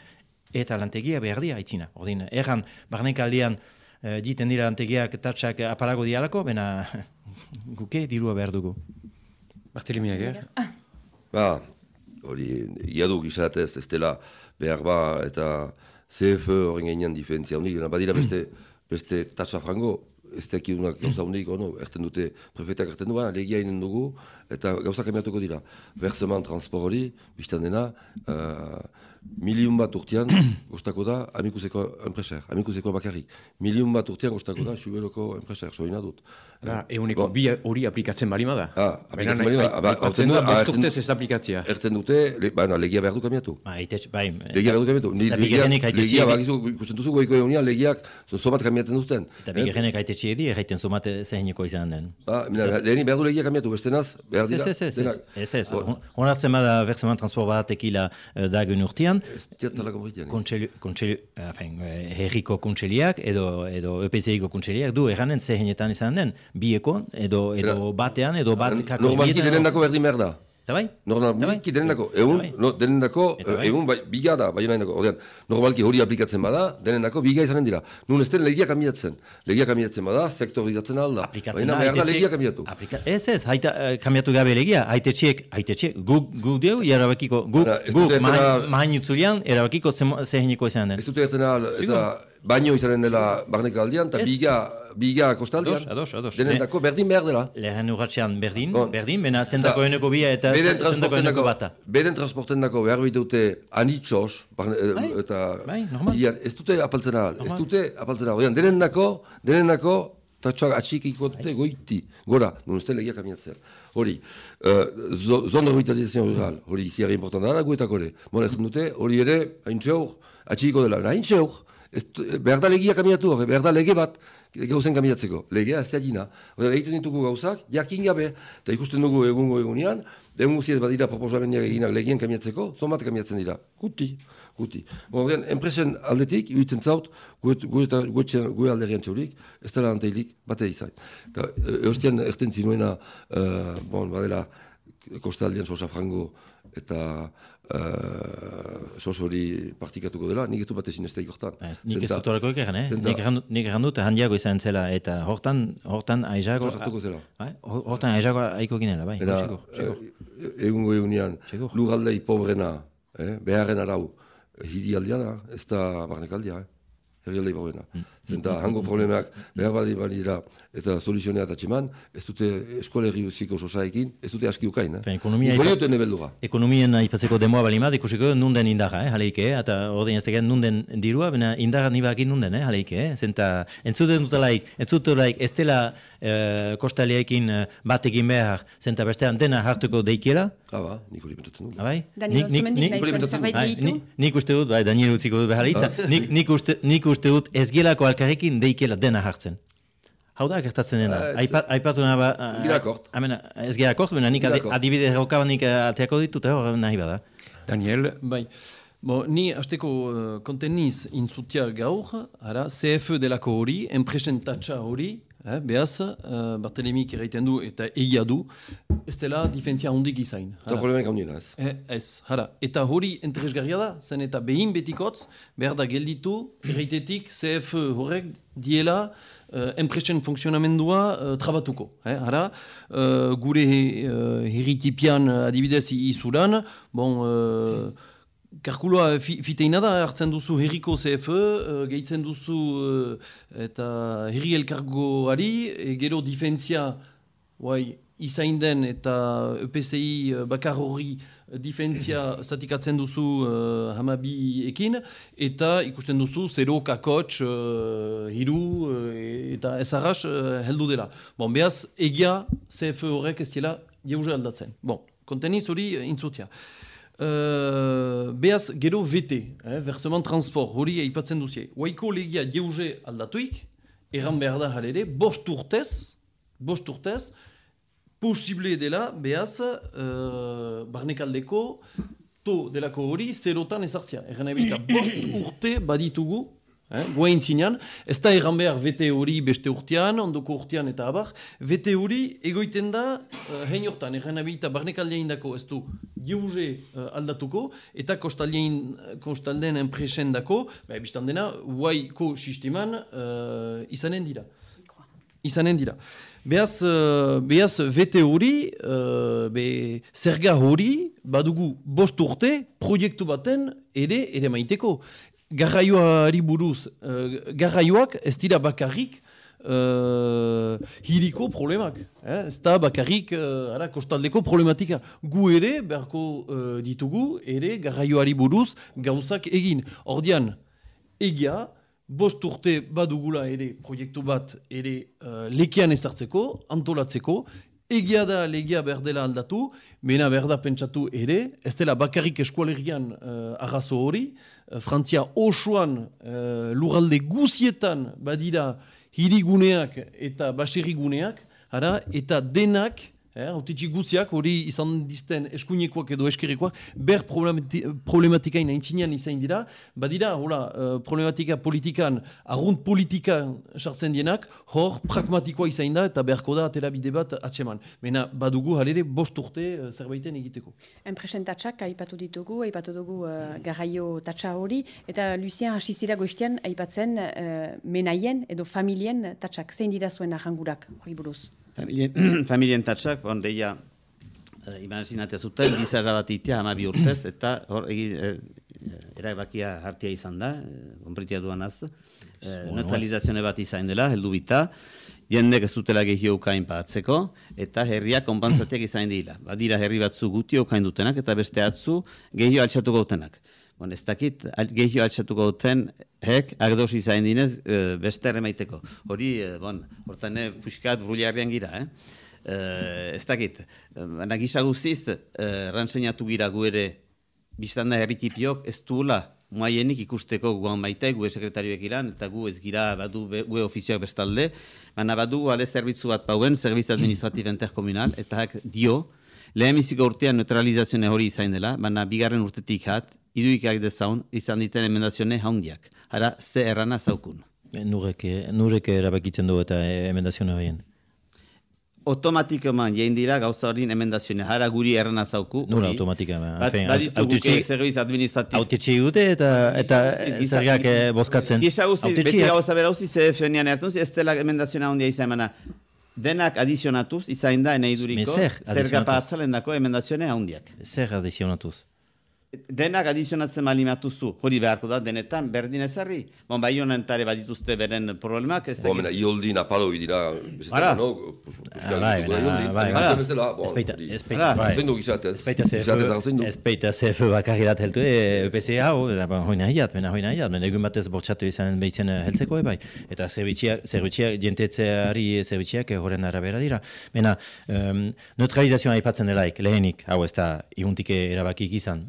eta lantegia behar dia aitzina. Ordin, erran barnek aldean, e, diten dira antegiak tatsak apalago dialako, bena guke dirua behar dugu. Bartelimiak, eh? Ba, hori, iadu gizatez, ez dela behar ba, eta CF horren gainean diferentzia honik, badira beste, beste tatsa frango, ez dakidunak gauza honik, ono, erten dute, prefetak erten du, legia inen dugu, eta gauzak emiatuko dira. Berzeman transport hori, biztan dena, uh, miliun bat urtean, gostako da, amikuseko enpreser, amikuseko bakarrik. Miliun bat urtean gostako da, subeloko enpreser, soina dut. Da, eguneko Bon. bi hori aplikatzen bali bada. Ah, aplikatzen bali bada. Ba, Aipatzen hartzen da, du- ah, bost hartzen- urtez ez da aplikatzea. Erten dute, le, baina legia behar du kamiatu. Ba, aitetx, bai. Legia behar du kamiatu. Ni, Eta legia, legia, bakizu, ikusten duzu goiko egunean, legiak zomat kamiatzen duzten. Eta bigarrenek aitetxe edi, erraiten zumate zehineko izan den. Ah, mina, leheni behar du legia kamiatu, bestenaz, behar Ez, dira. ez, ez, ez, denak. ez, ez. Hon- Honartzen bada berzeman transport batekila uh, dagen urtean, Kontseilu, enfin, eh, herriko kontseliak edo edo EPCiko kontseliak du erranen zehinetan izan den, bieko edo edo batean edo bat kako Normalki denendako berdin behar da. Eta bai? Normalki Eta bai? denendako, egun, bai. no, denendako, bai. egun, bai, biga da, bai nahendako, ordean, normalki hori aplikatzen bada, denendako biga izanen dira. Nun ez den legia kamiatzen. Legia kamiatzen bada, sektorizatzen alda. aplikatzen Baina da, behar da aitetxeek- legia kamiatu. Aplika ez ez, haita, eh, kamiatu gabe legia, aitetxiek, aitetxiek, gu, gu deu, erabakiko, gu, Baina ez gu, dute ertena- mahain utzulian, erabakiko izan den. Ez dute erten ahal, eta baino izanen dela barneko aldian, eta biga, biga kostaldian. Ados, ados. Denendako berdin behar dela. Lehen urratxean berdin, Bon. berdin, bena zentako Eta eneko bia eta Beden zentako eneko bata. beden transportendako behar dute anitxos, barne- eh, Bai, eta bai, normal. ian, ez dute apaltzen ahal, ez dute apaltzen ahal. Denendako, denendako, tatxoak atxik ikiko dute goiti, gora, nun uste legia kamiatzen. Hori, uh, zo, zon revitalizazio rural, hori ziarri importanta da, guetako ere. Bona, ez dute, hori ere, hain txeur, atxikiko dela, hain txeur, ez, du- behar da legia kamiatu hori, behar da lege bat, gauzen kamiatzeko. Legea ez da gina. Oda, egiten ditugu gauzak, jakin gabe, eta ikusten dugu egungo egunean, egun guztiez badira proposamendiak eginak legien kamiatzeko, zomat kamiatzen dira. Guti, guti. Horren, enpresen aldetik, iruditzen zaut, gue alderian txaurik, ez dela anteilik, bate izan. Eta, e, eostean, erten zinuena, uh, bon, badela, kostaldean sosa frango, eta uh, sos hori partikatuko dela, nik ez du bate zinesteik hortan. Ez, Nik ez dut horreko ekeran, eh? Nik erran dut- Nik erran dut handiago izan zela, eta hortan, hortan aizago... Sos hartuko zela. Bai, hor- hortan aizago aiko ginela, bai, Eta, sigur. eh, egungo egunean, Sigur. lurraldei pobrena, eh, beharren arau, hiri aldia da, ez da barnekaldia, eh? herrialdei pobrena. Mm. Zenta, hango problemak behar badi badira eta soluzionea atximan, ez dute eskola herri uziko sosaekin, ez dute aski ukain. Eh? Eta ekonomia nebeldura. Ekonomien aipatzeko demoa balimat, ikusiko nunden indarra, eh, jaleike, eh? eta ordein ez tegen nunden dirua, baina indarra nibakin nunden, eh, jaleike, eh? zenta entzuten dutelaik, entzutelaik ez dela eh, kostaleekin eh, bat egin behar, zenta bestean dena hartuko deikiela, Ah, ba, nik hori pentsatzen du. bai? Daniel Nik- nik- nik- uste dut, bai, Daniel utziko dut behar hitza, nik, nik, uste, nik uste dut ez gelako alkarrekin deikela dena hartzen. Hau da, gertatzen dena. Ah, ez- Aipa- Aipatu nahi ba... Gira akort. Amena, ez gira akort, baina nik adibide rokabanik ateako ditut, eh, hor nahi bada. Daniel, Bai. Bo, ni hasteko uh, konteniz intzutia gaur, ara, CFE delako hori, enpresen tatsa hori, eh, behaz, uh, Bartelemik erraiten du eta egia du, ez dela difentzia hondik izain. Eta problemek handiena ez. Eh, ez, hara. Eta hori interesgarria da, zen eta behin betikotz, behar da gelditu, erraitetik CFE horrek diela uh, enpresen funksionamendua uh, trabatuko. Eh, hara, uh, gure uh, herritipian adibidez izuran, bon, uh, Kalkuloa fi, fiteina da, hartzen duzu herriko CFE, uh, gehitzen duzu uh, eta herri elkargoari, e, gero difentzia Guai, izain den eta EPCI eh, bakar horri eh, difentzia zatikatzen duzu uh, hamabi ekin, eta ikusten duzu zero kakotx, uh, hiru eh, eta ezarras uh, heldu dela. Bon, behaz, egia CFE horrek ez dela jeuze aldatzen. Bon, konteniz hori eh, intzutia. Uh, behaz, gero VT, eh, versement transport, hori aipatzen duzie. Waiko legia jeuze aldatuik, erran behar da ere, bost urtez, bost urtez, posible dela, behaz, uh, barnekaldeko, to delako hori, zerotan ezartzia. Erran ebita, bost urte baditugu, eh, guain zinean, ez da erran behar VT hori beste urtean, ondoko urtean eta abar, VT hori egoiten da, uh, hein hortan, erran ebita, barnekaldein dako ez du, jeuze uh, aldatuko, eta kostaldein, kostaldeen enpresen dako, ba, biztan dena, guaiko sisteman uh, izanen dira. izanen dira. Beaz, uh, beaz VT hori, uh, be, zerga hori, badugu bost urte, proiektu baten ere, ere maiteko. Garraioari buruz, uh, garraioak ez dira bakarrik, uh, hiriko problemak. Eh? Ez da bakarrik uh, ara, kostaldeko problematika. Gu ere, beharko uh, ditugu, ere garraioari buruz gauzak egin. Ordian, egia, bost urte badugula ere proiektu bat ere uh, lekian ezartzeko, antolatzeko, egia da legia berdela aldatu, mena berda pentsatu ere, ez dela bakarrik eskualerian uh, arrazo hori, uh, Frantzia osoan uh, lurralde guzietan badira hiriguneak eta baserriguneak, ara, eta denak, Eh, Autetxi guziak, hori izan dizten eskuinekoak edo eskerikoak, ber problemati problematikain aintzinean izan dira, badira, hola, uh, problematika politikan, argunt politika sartzen dienak, hor pragmatikoa izan da, eta beharko da atera bide bat atseman. Mena, badugu, halere, bost urte uh, zerbaiten egiteko. Enpresen tatsak, aipatu ditugu, aipatu dugu uh, garraio tatsa hori, eta Lucien hasizira goiztian, aipatzen uh, menaien edo familien tatsak, zein dira zuen ahangurak, hori buruz? Familien, tatsak, bon, deia, uh, imaginatea zuten, gizarra bat itea, hama bi urtez, eta hor, uh, erabakia hartia izan da, konpritia duan az, uh, neutralizazione bat izan dela, heldu bita, jendek ez dutela gehio ukain patzeko, eta herriak konpantzatiak izan dira. Badira herri batzu guti ukain dutenak, eta beste atzu gehio altxatuko dutenak. Bon, ez dakit, al, gehio altxatuko duten, hek, agdos izan dinez, e, beste erremaiteko. Hori, e, bon, hortan, e, puskat, bruliarrian gira, eh? E, ez dakit, baina gisa guziz, e, rantzeinatu gira gu ere, biztanda herritipiok, ez duela, muaienik ikusteko guan maite, gu sekretarioek iran, eta gu ez gira badu be, gu ofizioak bestalde, baina badu ale zerbitzu bat pauen, zerbitzu administrativ interkomunal, eta hak dio, lehenbiziko urtean neutralizazioa hori izan dela, baina bigarren urtetik hat, iruikak dezaun, izan diten emendazione haundiak. Hara, ze errana zaukun. Nurek, nurek erabakitzen du eta emendazione horien. Otomatikoman jein dira gauza horin emendazione. Hara guri errana zauku. Nura hori. automatikamen. Bat, baditugu zerbiz administrativ. Autetxe dute eta, eta zergak eh, bozkatzen. Gisa guzti, beti gauza bera guzti, ze fenian ertuz, ez dela emendazione handia izan emana. Denak adizionatuz, izain da, enei Me zer zerga adizionatuz? patzalen dako emendazione handiak. Zer adizionatuz? Denak adizionatzen malimatuzu, hori beharko da, denetan, berdin ezarri. Bon, bai honen tare badituzte beren problemak, ez Bo, mena, ioldi napalo dira, bezetan, no? Ah, bai, bai, bai, bai. Ez baita, ez baita, bai. Zein du gizatez? Ez baita CF, CF bakarrirat heltu, EPC hau, da, ba, hoina hiat, mena hoina hiat, mena egun batez bortxatu izan behitzen eh, heltzeko, e, bai. Eta zerbitziak, zerbitziak, jentetzeari zerbitziak eh, horren arabera dira. Mena, um, neutralizazioa aipatzen delaik, lehenik, hau ez da, ihuntike erabakik izan,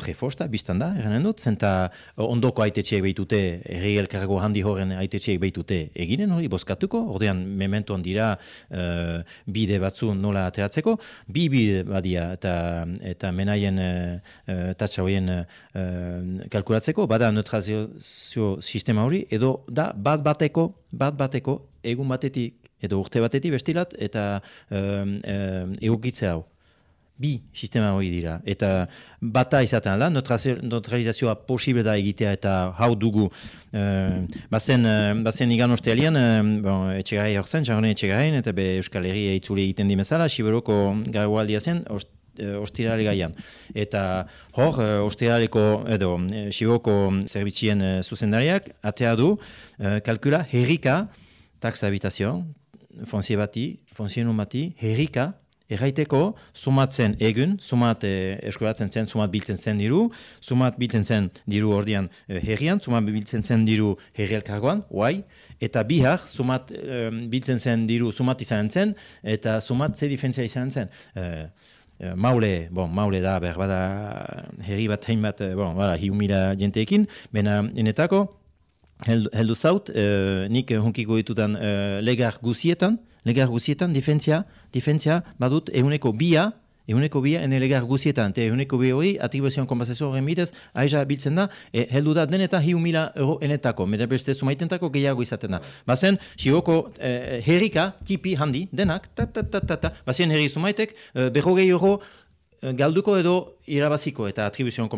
prefosta, biztan da, eranen dut, zenta ondoko aitetxeek behitute, erri elkargo handi horren aitetxeek behitute eginen hori, bozkatuko, ordean mementoan dira eh, bide batzu nola ateratzeko, bi bide badia eta, eta menaien uh, tatsa horien eh, kalkulatzeko, bada neutralizazio sistema hori, edo da bat bateko, bat bateko, egun batetik, edo urte batetik bestilat, eta um, um, egokitzea hau bi sistema hori dira. Eta bata izaten da, neutralizazio- neutralizazioa posible da egitea eta hau dugu. Uh, bazen, uh, bazen igan ostealian, uh, bon, etxegarai hor zen, jarrone etxegarain, eta be Euskal Herria itzuli egiten dimezala, Siberoko gargualdia zen, ost, eh, ostirale gaian. Eta hor, eh, ostiraleko edo eh, Siberoko zerbitzien eh, zuzendariak, atea du, eh, kalkula herrika, tax habitazio, fonzie bati, fonzienu bati, herrika, Erraiteko, sumatzen egun, sumat eh, eskuratzen zen, sumat biltzen zen diru, sumat biltzen zen diru ordian eh, herrian, sumat biltzen zen diru herri elkargoan, guai, eta bihar, sumat eh, biltzen zen diru, sumat izan zen, eta sumat ze difentzia izan zen. Eh, eh, maule, bon, maule da, behar bada herri bat, hein bat, eh, bon, bada, hiu mila jenteekin, bena enetako, heldu, heldu zaut, eh, nik hunkiko ditutan eh, legar guzietan, legar guzietan, difentzia, difentzia, badut euneko bia, euneko bia ene legar guzietan, eta euneko bia hori, atribuzioan kompensazio horren bidez, aiza biltzen da, e, heldu da deneta hiu mila euro enetako, meta beste sumaitentako gehiago izaten da. Bazen, xigoko eh, herrika, tipi handi, denak, ta ta ta ta ta, bazen herri sumaitek, eh, berrogei euro galduko edo irabaziko eta atribuzion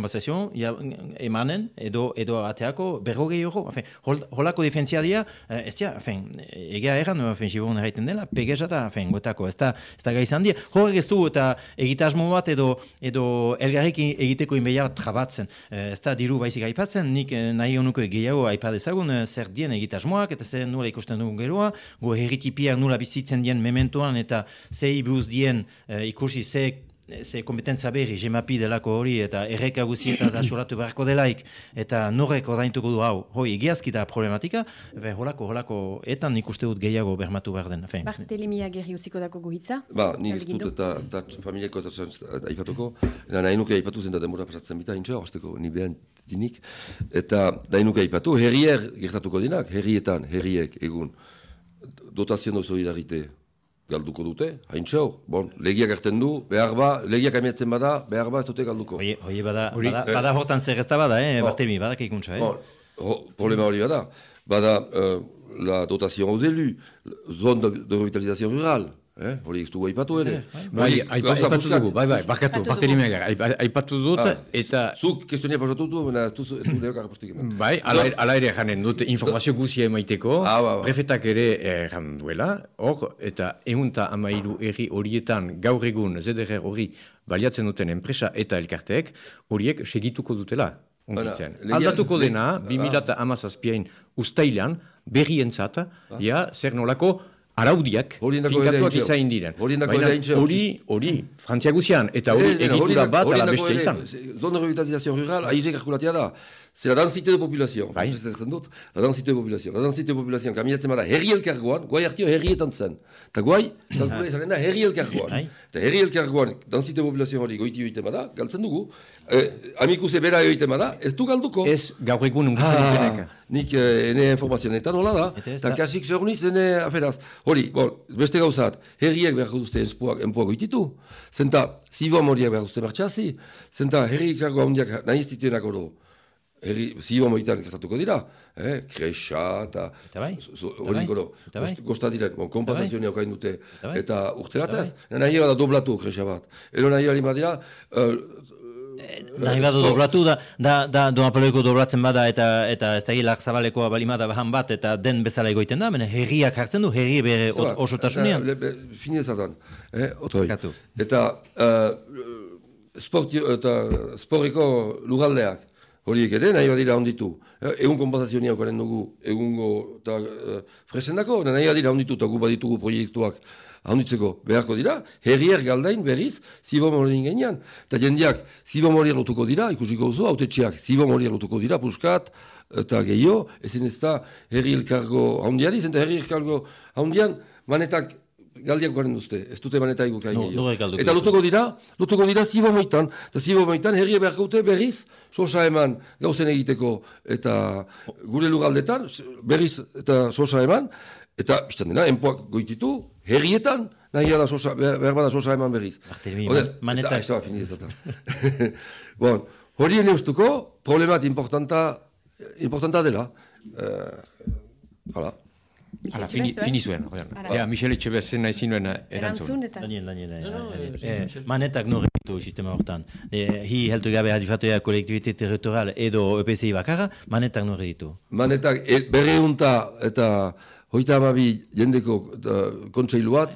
ja, emanen edo edo ateako berrogei euro. Afen, hol, holako defentzia dira, eh, ez dira, afen, egia erran, afen, sibon erraiten dela, pegeza eta, afen, gotako, ez da, ez da gaizan dira. Horrek ez du eta egitasmo bat edo edo elgarrik egiteko inbeia trabatzen. Eh, ez da, diru baizik aipatzen, nik eh, nahi honuko gehiago aipadezagun, eh, zer dien egitasmoak, eta zer nula ikusten dugun geroa, go herritipiak nula bizitzen dien mementoan, eta zei buz dien eh, ikusi ze ze kompetentzia berri, jemapi delako hori, eta erreka guzietaz asuratu beharko delaik, eta norrek ordaintuko du hau, hoi, egiazki da problematika, be, holako, holako, etan nik uste dut gehiago bermatu behar den. Fein. Bartelemia gerri utziko dako guhitza? Ba, ni ez dut eta, eta familiako eta aipatuko, eta nahi nuke aipatu zen da demora pasatzen bita, intxo, hasteko, ni behan dinik, eta nahi nuke aipatu, herrier gertatuko dinak, herrietan, herriek egun, dotazion da solidarite, galduko dute, hain txau, bon, legiak hartzen du, behar ba, legiak amiatzen bada, behar ba ez dute galduko. Hoi, hoi bada, bada, bada hortan zer ez da bada, eh, Bartemi, bada kikuntza, eh? Bon, ho, problema hori bada, bada uh, la dotation aux élus, zone de, de revitalisation rurale, Eh? Hori ez dugu aipatu ere. Bai, aipa- aipatu dugu, bai, bai, gara, aipa- aipatu dut, Ah, eta... Zuk kestionia pasatu du, baina ez duzu ez du leok arrapostik eman. Bai, ala, ala ere janen dut informazio guzia emaiteko, Ah, ba, ba. prefetak ere erran duela, hor, eta ehunta amairu erri horietan gaur egun ZDR hori baliatzen duten enpresa eta elkarteek, horiek segituko dutela. Ungitzen. legia- Aldatuko dena, 2008an ustailan, berrientzat, ja, zer nolako araudiak finkatuak izan diren. Baina hori, hori, Frantzia guzian, eta hori Eh, egitura bat ala beste izan. Zone de revitalisation rural, aizek arkulatia da. C'est la densité de population. Bai. Dut, la densité de population. La densité de population, kamilatzen bada, herri elkargoan, guai hartio herrietan zen. Eta guai, kalkula izanen da, herri elkargoan. Eta herri elkargoan, densité de population hori goiti joiten bada, galtzen dugu. Eh, amikuse bera joiten bada, ez du galduko. Ez gaur egun dutenek. Ah, nik eh, ene informazionetan hola da. Eta kasik seguniz ene aferaz. Hori, bon, beste gauzat, herriek beharko duzte enpuak, enpuak goititu. Zenta, zibom horiek behar duzte martxazi. Zenta, herri ikargo handiak nahi iztituenak oro. Herri, zibom horietan gertatuko dira. Eh, krexa eta... Hori gero, gosta diren, bon, kompensazioa okain dute. Eta urte batez, nahi bada doblatu krexa bat. Ero nahi bali badira, eh, Nahi badu doblatu da, da, da doapeloiko doblatzen bada eta eta ez da hilak zabalekoa balimada bahan bat eta den bezala egoiten da, mena herriak hartzen du, herri bere osotasunean. Finezatan. Eh, otoi. Eta uh, sport, eta sporriko lugaldeak horiek ere nahi badira onditu. Eh, Egun kompensazioa okaren dugu, egungo eta uh, fresendako, nahi badira onditu eta gu baditugu proiektuak handitzeko beharko dira, herrier galdain berriz, zibom horien gainean. Eta jendeak zibom horiek lotuko dira, ikusiko duzu, autetxeak zibom horiek lotuko dira, puskat, eta gehiago, ezin ez da herri elkargo handiari, zenta herri elkargo handian, manetak galdiak garen duzte, ez dute maneta No, gehiago. nora galduko Eta lotuko dira, lotuko dira zibo moitan, eta zibo moitan herri beharko dute berriz, sosa eman gauzen egiteko, eta gure lugaldetan, berriz eta sosa eman, eta biztan dena, enpoak goititu, herrietan, nahi da sosa, behar bada sosa eman berriz. Barthelemy, Oden, man- eta, manetak- ez da, fini ezatan. bon, horien eustuko, problemat importanta, importanta dela. Uh, hala. Hala, fini, fini zuen. Ara. Ja, Michel Etxebez zen nahi zinuen eh, Erantzun erantzun. eta... Daniel, Daniel, Daniel. No, no, eh, eh, eh, manetak nore ditu sistema hortan. Eh, hi heltu gabe hadifatoia kolektibitate territorial edo EPCI bakarra, manetak nore ditu. Manetak e, berreunta eta hoita amabi jendeko eta, kontseilu bat,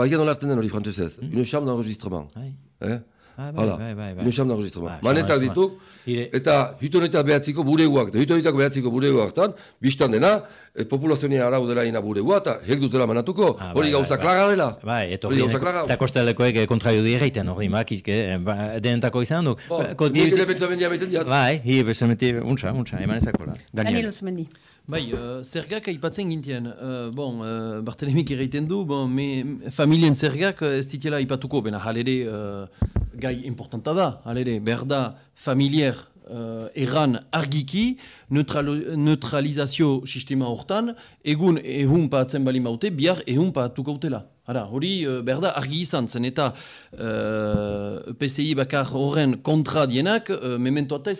baina nola hartzen den hori frantzesez, une chambre d'enregistrement. Bai. Eh? Ah, bai, bai, bai, bai. une chambre d'enregistrement. Bai, Manetak dituk, Ire- eta hitonetak behatziko bureguak, eta hitonetak behatziko buregu hartan, biztan dena, e, populazionia arau dela ina buregua, eta hek dutela manatuko, Ah, hori bai, gauza bai, bai. dela. Bai, eto hori gauza klara. eta kostelekoek eh, kontraio di egiten, hori makizke, eh, ba, denetako izan du. Bo, Ba, nik ere pentsamendia beten diat. Bai, hi besameti, untsa, untsa, eman ezakola. Daniel Daniel. Utzmendi. Bai, uh, zergak aipatzen gintien. Uh, bon, uh, Bartelemik egiten du, bon, me, familien zergak ez ditela aipatuko, bena halere uh, gai importanta da, halere, berda familier uh, erran argiki, neutralo- neutralizazio sistema hortan, egun ehun patzen bali maute, bihar ehun patuko utela. Hara, hori uh, behar da argi izan zen eta uh, PCI bakar horren kontra dienak, uh, memento atez,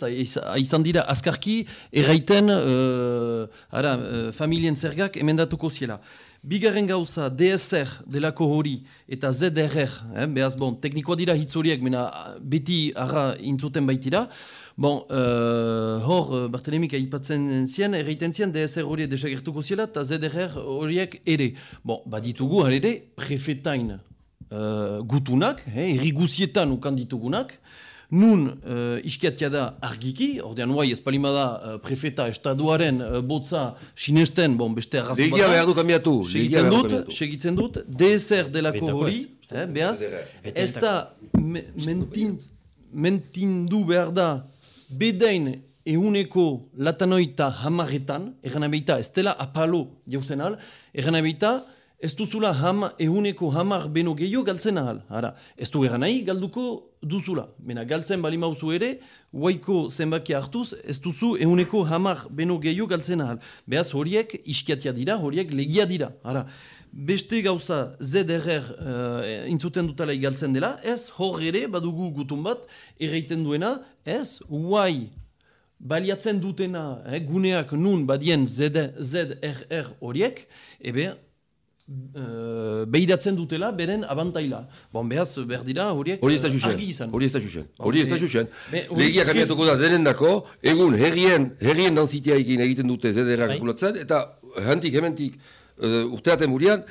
izan dira azkarki erraiten uh, ara, uh, familien zergak emendatuko ziela. Bigarren gauza DSR delako hori eta ZDR, eh, behaz bon, teknikoa dira hitz horiek, mena beti arra intzuten baitira, Bon, uh, hor, uh, Bartelemik aipatzen zien, erreiten zien, DSR horiek desagertuko ziela, eta ZDR horiek ere. Bon, baditugu, ere, prefetain uh, gutunak, eh, erriguzietan ukan ditugunak, nun uh, iskiatia da argiki, ordean guai espalimada uh, prefeta estaduaren uh, botza sinesten, bon, beste arrazu bat. Legia behar du kambiatu. Segitzen dut, segitzen dut, DSR delako hori, eh, behaz, ez da me, mentin, mentindu behar da bedain ehuneko latanoita hamarretan, egan abeita, ez dela apalo jausten ahal, egan abeita, ez duzula ham, ehuneko hamar beno gehiago galtzen ahal. Hara, ez du nahi, galduko duzula. Bena, galtzen bali mauzu ere, huaiko zenbaki hartuz, ez duzu ehuneko hamar beno gehiago galtzen ahal. Beaz, horiek iskiatia dira, horiek legia dira. Hara, beste gauza ZDR uh, intzuten dutala igaltzen dela, ez hor ere badugu gutun bat erreiten duena, ez huai baliatzen dutena eh, guneak nun badien ZRR horiek, ebe Uh, behidatzen dutela beren abantaila. Bon, behaz, behar dira, horiek hori ez da jusen. argi izan. Hori ez da jusen. Hori ez da jusen. Hori- Legia kamiatuko da denen dako, egun herrien, herrien danzitea egin egiten dute zederak Bai. kalkulatzen, eta hantik, hementik, uh, urteaten burian,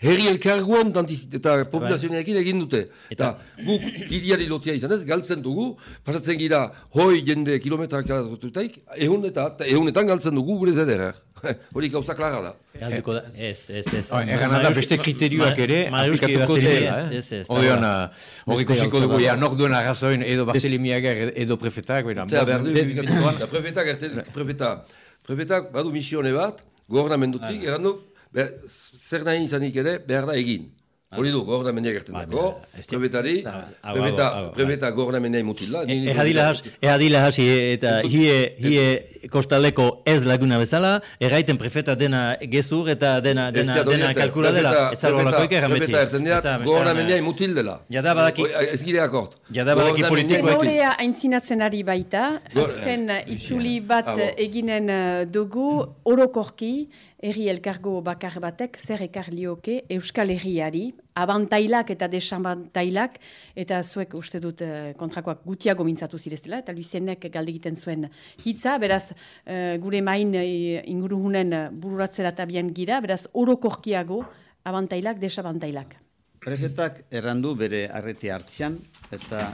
herri elkarguan eta populazioarekin egin dute. Eta guk hiriari lotia izan ez, galtzen dugu, pasatzen gira hoi jende kilometrak eta ehunetan galtzen dugu gure zederak. Hori gauza klara da. Galduko da, ez, ez, ez. Oh, Egan da beste kriterioak ere aplikatuko dela. ez, Eh? ez, ez. Odean, hori Beste ikusiko gauza dugu, ja, nork duen arrazoin edo Barthelemiager edo prefetak. bera, Eta behar du, prefetak, erte- prefeta, prefetak badu misione bat, gobernamentutik, eran du, be, zer nahi izanik ere, behar da egin. Hori du, gobernamendiak erten Ba, ez- prefeta, hau, hau, hau. prefeta gobernamendiai mutila. has, erradila hasi eta hie, hie kostaleko ez laguna bezala, erraiten prefeta dena gezur eta dena, dena, dena erten. kalkula dela. Ez zara horlakoik prefeta- erran beti. Erten dira, Eta, bestean, gobernamendiai mutil dela. Jada badaki- Ez gire akort. Jada badaki politikoekin. mutil. Memorea aintzinatzen ari baita, azken itzuli bat Ah, bon. eginen eh, dugu orokorki herri elkargo bakar batek zer ekar lioke Euskal Herriari, abantailak eta desabantailak, eta zuek uste dut eh, kontrakoak gutiago mintzatu zireztela, eta Luizienek galde egiten zuen hitza, beraz eh, gure main eh, inguruhunen bururatzera tabian gira, beraz orokorkiago abantailak, desabantailak. Prefetak errandu bere arreti hartzian, eta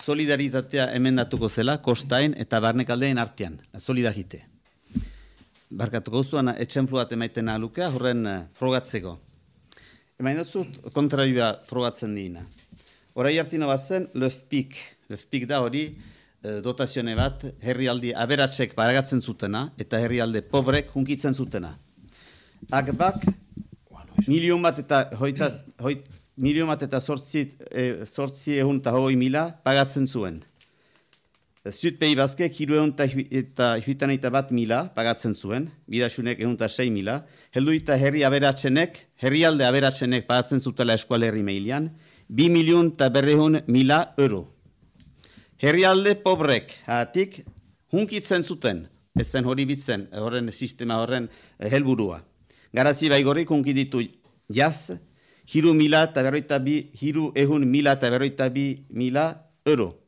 solidaritatea emendatuko zela kostain eta barnekaldeen artean, solidarite. Barkatuko zuan, etxemplu bat emaiten aluka, horren frogatzeko. Emain dut kontrarioa frogatzen dina. Horai hartino bat zen, löfpik. Löfpik da hori eh, dotazione bat herrialdi aberatsek paragatzen zutena eta herrialde pobrek hunkitzen zutena. Akbak, milion bat eta hoita, hoit, milion bat eta sortzi, e, sortzi egun eta hogoi mila pagatzen zuen. Zut pehi bazkek hiru egun eta hui- eta bat mila pagatzen zuen, bidasunek egun eta sei mila, heldu eta herri aberatzenek, herrialde aberatzenek pagatzen zutela eskualerri mailean, bi milion eta berrehun mila euro. Herrialde pobrek, hatik, hunkitzen zuten, ez zen hori bitzen, horren sistema horren eh, helburua. Garazi baigorrik hunki ditu jaz, hiru mila eta berroita bi, hiru ehun mila eta berroita bi mila euro.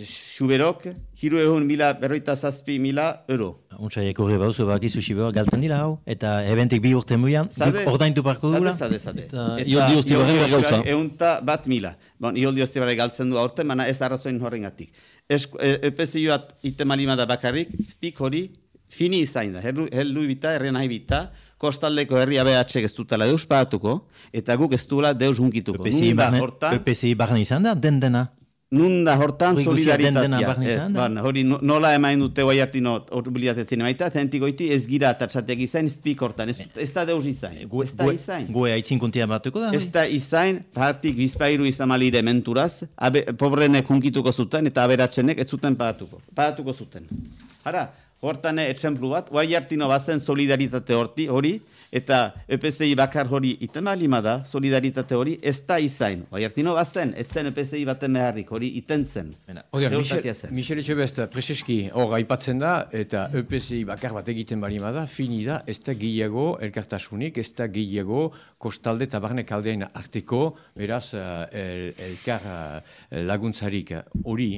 Xuberok, hiru ehun mila berroita zazpi mila euro. Untsa ekorri bauzu bakizu xibor galtzen dira hau, eta ebentik bi urte muian, ordaintu parko dugula. Zade, zade, zade. Ioldi Ostibarren Ioldi gauza. Ehunta bat mila. Bon, Ioldi Ostibarren galtzen du aurten, baina ez arrazoin horrengatik. Esku- e- EPSI-at ite malima da bakarrik, pik hori fini izain da. Heldu, heldu bita, herri nahi bita, kostaldeko herri abeatxek ez dutela deus pagatuko, eta guk ez duela deus hunkituko. PPSI barne izan da, den dena. Nun da hortan Hori solidaritatea. Ez, izan ban, hori no- nola emain dute guai hartino horbiliatetzen emaita, zentik goiti ez gira atatxateak izain, pik hortan, ez, ez da deus izain. Gue, ez da gue, izain. gue aitzin kontia batuko da. Ez da izain, partik bizpairu izamalire menturaz, abe, pobrenek hunkituko zuten eta aberatzenek ez zuten pagatuko. Pagatuko zuten. Hara, Hortan etxemplu bat, guai hartino bazen solidaritate horti, hori, eta EPCI bakar hori iten balima da, solidaritate hori, ez da izain. Guai hartino bazen, ez zen EPCI baten beharrik, hori iten zen. Oda, Ziurtatia Michel, Etxebest, preseski hor aipatzen da, eta EPSI bakar bat egiten balima da, fini da, ez da gehiago elkartasunik, ez da gehiago kostalde eta barnek aldean arteko, beraz, eh, el, elkar eh, laguntzarik hori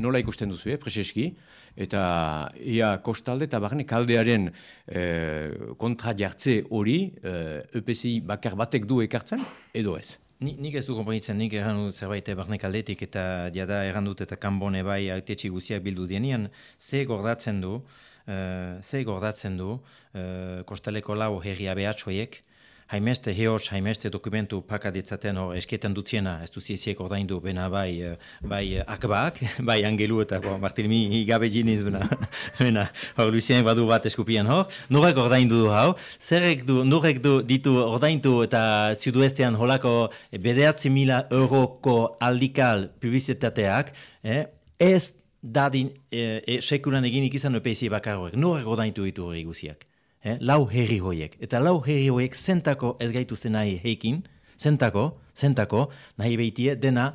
nola ikusten duzu, eh, preseski, eta ia kostalde eta barnek aldearen eh, kontra jartze hori eh, EPSI bakar batek du ekartzen, edo ez? Ni, nik ez du konponitzen, nik erran dut zerbait barnek aldetik eta diada erran dut eta kanbone bai autetxi guziak bildu dienean, ze gordatzen du, uh, ze gordatzen du uh, kostaleko lau herria behatxoiek, haimeste heos, haimeste dokumentu paka ditzaten hor esketan dutziena, ez duziesiek ordaindu, bena bai, eh, bai eh, akbak, bai angelu eta bo, Bartilmi gabe jiniz, bena, bena, hor Lucien badu bat eskupian hor, nurek ordaindu du hau, zerrek du, nurek du ditu ordaindu eta zuduestean holako bederatzi mila euroko aldikal publizitateak, eh, ez dadin e, e, sekulan eginik izan EPC bakarroek, nurek ordaindu ditu hori guziak. Eh, lau herri hoiek. Eta lau herri hoiek zentako ez gaituzte nahi heikin, zentako, zentako, nahi behitie, dena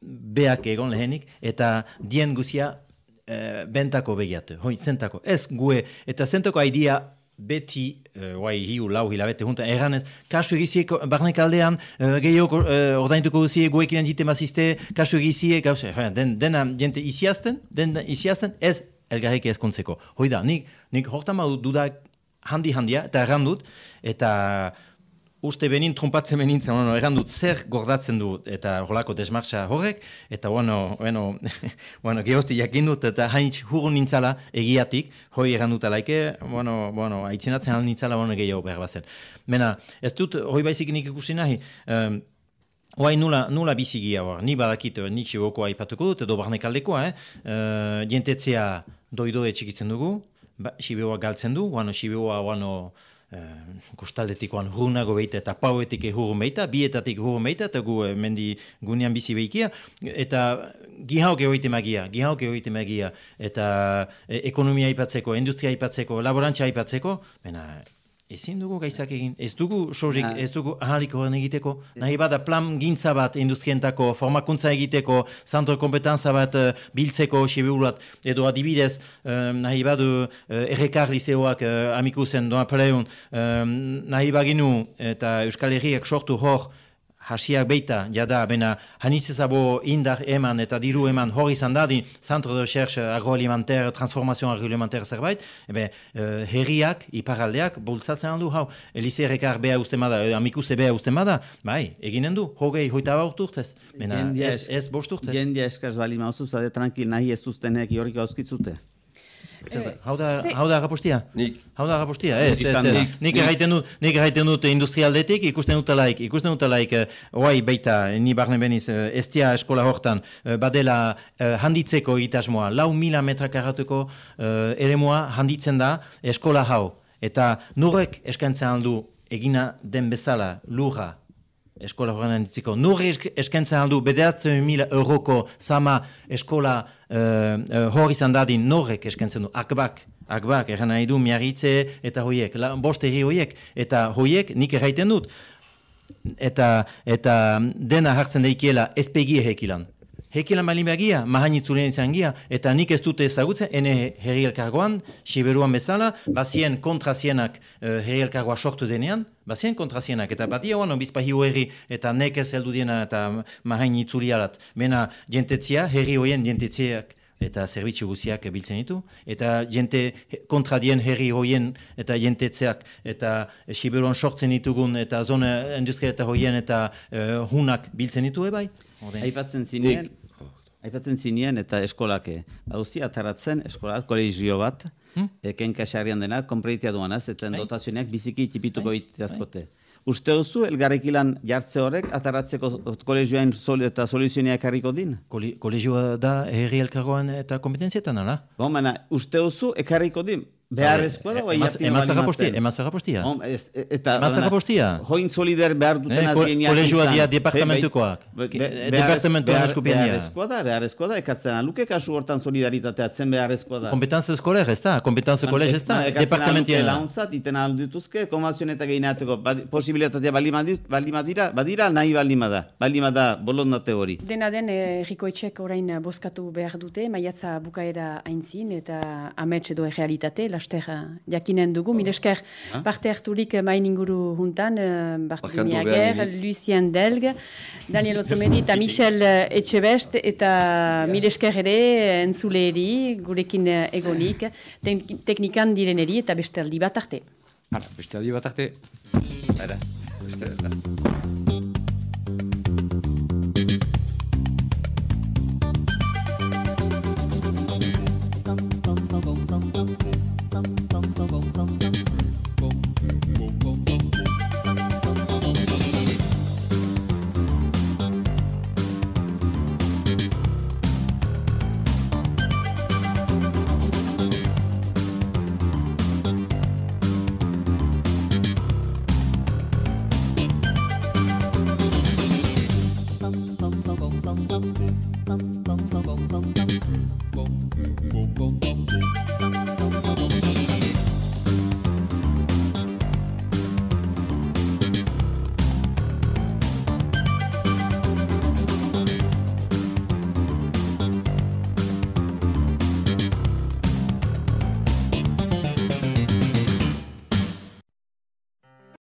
beak egon lehenik, eta dien guzia eh, bentako begiatu, hoi, zentako. Ez gue, eta zentako idea beti, uh, guai hiu lau hilabete junta, erranez, kasu egiziek barnek aldean, uh, gehiago uh, ordaintuko guzie, guekin jite mazizte, kasu egiziek, gauz, eh, den, dena jente iziazten, den iziazten, ez elgarrek ezkontzeko. Hoi da, nik, nik hortan madu dudak handi handia, eta errandut, eta uste benin trumpatzen benintzen, bueno, errandut zer gordatzen du, eta horlako desmarxa horrek, eta bueno, bueno, bueno gehozti jakin dut, eta hainitz hurun nintzala egiatik, hoi errandut alaike, bueno, bueno, aitzenatzen hal nintzala, bueno, gehiago behar bazen. Mena, ez dut, hoi baizik nik ikusi nahi, um, Oai nula, nula bizigia hor, ni badakit nik xiboko aipatuko dut, edo barnekaldekoa, eh? Uh, dientetzea doidoe txikitzen dugu, ba, Sibeoa galtzen du, guano Sibeoa guano eh, kostaldetik guan behita eta pauetik hurun behita, bietatik hurun behita, eta gu eh, mendi gunean bizi behikia, eta gihauk egoite magia, gihauk egoite magia, eta eh, ekonomia aipatzeko, industria aipatzeko, laborantza aipatzeko, bena, Ezin dugu gaizak egin, ez dugu sozik, Na. ez dugu ahalik horren egiteko, nahi bada plan gintza bat industrientako, formakuntza egiteko, zantro kompetentza bat eh, biltzeko sibiulat, edo adibidez, um, nahi badu uh, errekar liceoak uh, amikusen doa paleun, um, nahi baginu eta Euskal Herriak sortu hor, hasiak beita, jada, bena, hanitzezabo indar eman eta diru eman hor izan dadi, Centre de Recherche Agroalimentaire, Transformation Agroalimentaire zerbait, ebe, uh, herriak, iparaldeak, bultzatzen handu, hau, Elize Errekar beha ustemada, uh, amikuse beha ustemada, bai, eginen du, hogei, hoita baut urtez, bena, ez, ez bost urtez. Jendia eskaz bali mauzu, zade tranquil nahi ez duztenek jorrik auskitzute. Hau da, Ze- hau da agapustia? Nik, Hau da agapustia, ez, ez, ez. nik- erraiten dut, nik erraiten dut industrialdetik, ikusten dut alaik, ikusten dut alaik, uh, oai beita, ni barne beniz, uh, estia eskola hortan, uh, badela uh, handitzeko egitasmoa, lau mila metrakaratuko uh, eremoa handitzen da eskola hau. Eta nurek eskaintzen aldu egina den bezala lurra eskola horren handitzeko. Nurri esk- eskaintzen aldu bederatzen mila euroko sama eskola uh, uh, hor izan dadin norrek eskaintzen du, akbak, akbak, erran nahi du miarritze eta hoiek, la, bost erri hoiek, eta hoiek nik erraiten dut, eta, eta dena hartzen daikiela ezpegie hekilan. Hekilan balin behagia, mahain itzulen izan gia, eta nik ez dute ezagutzen, ene herri elkargoan, Siberuan bezala, bazien kontrazienak uh, herri elkargoa sortu denean, bazien kontrazienak, eta batia oan, bizpahi herri, eta nekez heldu diena, eta mahain itzulialat. Bena, jentetzia, herri hoien jentetziak, eta zerbitzu guziak biltzen ditu, eta jente kontra dien herri hoien eta jentetzeak, eta Siberuan sortzen ditugun, eta zona industria eta hoien eta uh, hunak biltzen ditu ebai. Aipatzen zinien, aipatzen zinien eta eskolake. Hauzi ataratzen eskola kolegio bat, Hmm? eken kasarian dena, konpreitia duanaz, eta Bai. dotazioneak biziki txipituko itazkote. Uste duzu, elgarrekilan jartze horrek, ataratzeko kolegioain sol eta soluzionia ekarriko din? Kole- Kolegioa da herri elkargoan eta kompetentzietan, ala? Bon, baina, uste duzu, ekarriko din? Beharrezkoa da, bai, apina Emazarra balimatzen. postia, emazarra postia. Ez, e- eta... Emazarra postia. Join solider behar duten Eh, azgeniak kolegioa Be- departamentukoak. bai, eh, departamentuan behar- eskupenia. Beharrezkoa da, beharrezkoa da, ekartzen aluke kasu hortan solidaritatea atzen beharrezkoa da. Kompetantzia eskoler ez da, kompetantzia kolez ez da, departamentien da. Launtzat, iten ahal dituzke, komazioen eta gehiateko posibilitatea balima di- balima dira, badira nahi balima da, balima da bolondate hori. Dena den, eh, Erriko etxek orain bozkatu behar dute, maiatza bukaera aintzin, eta amets edo errealitate, laster eh, jakinen dugu, mil esker parte harturik eh, main inguru juntan, eh, Bartolomé Barkatu Ager. Lucien Delg, Daniel Otzomedi eta Michel eh, Etxebest, eta mil esker ere eh, entzuleeri, gurekin eh, egonik, tek- teknikan direneri eta beste aldi bat arte. Hala, beste aldi bat arte. Hala, beste aldi bat. Bom, Bum.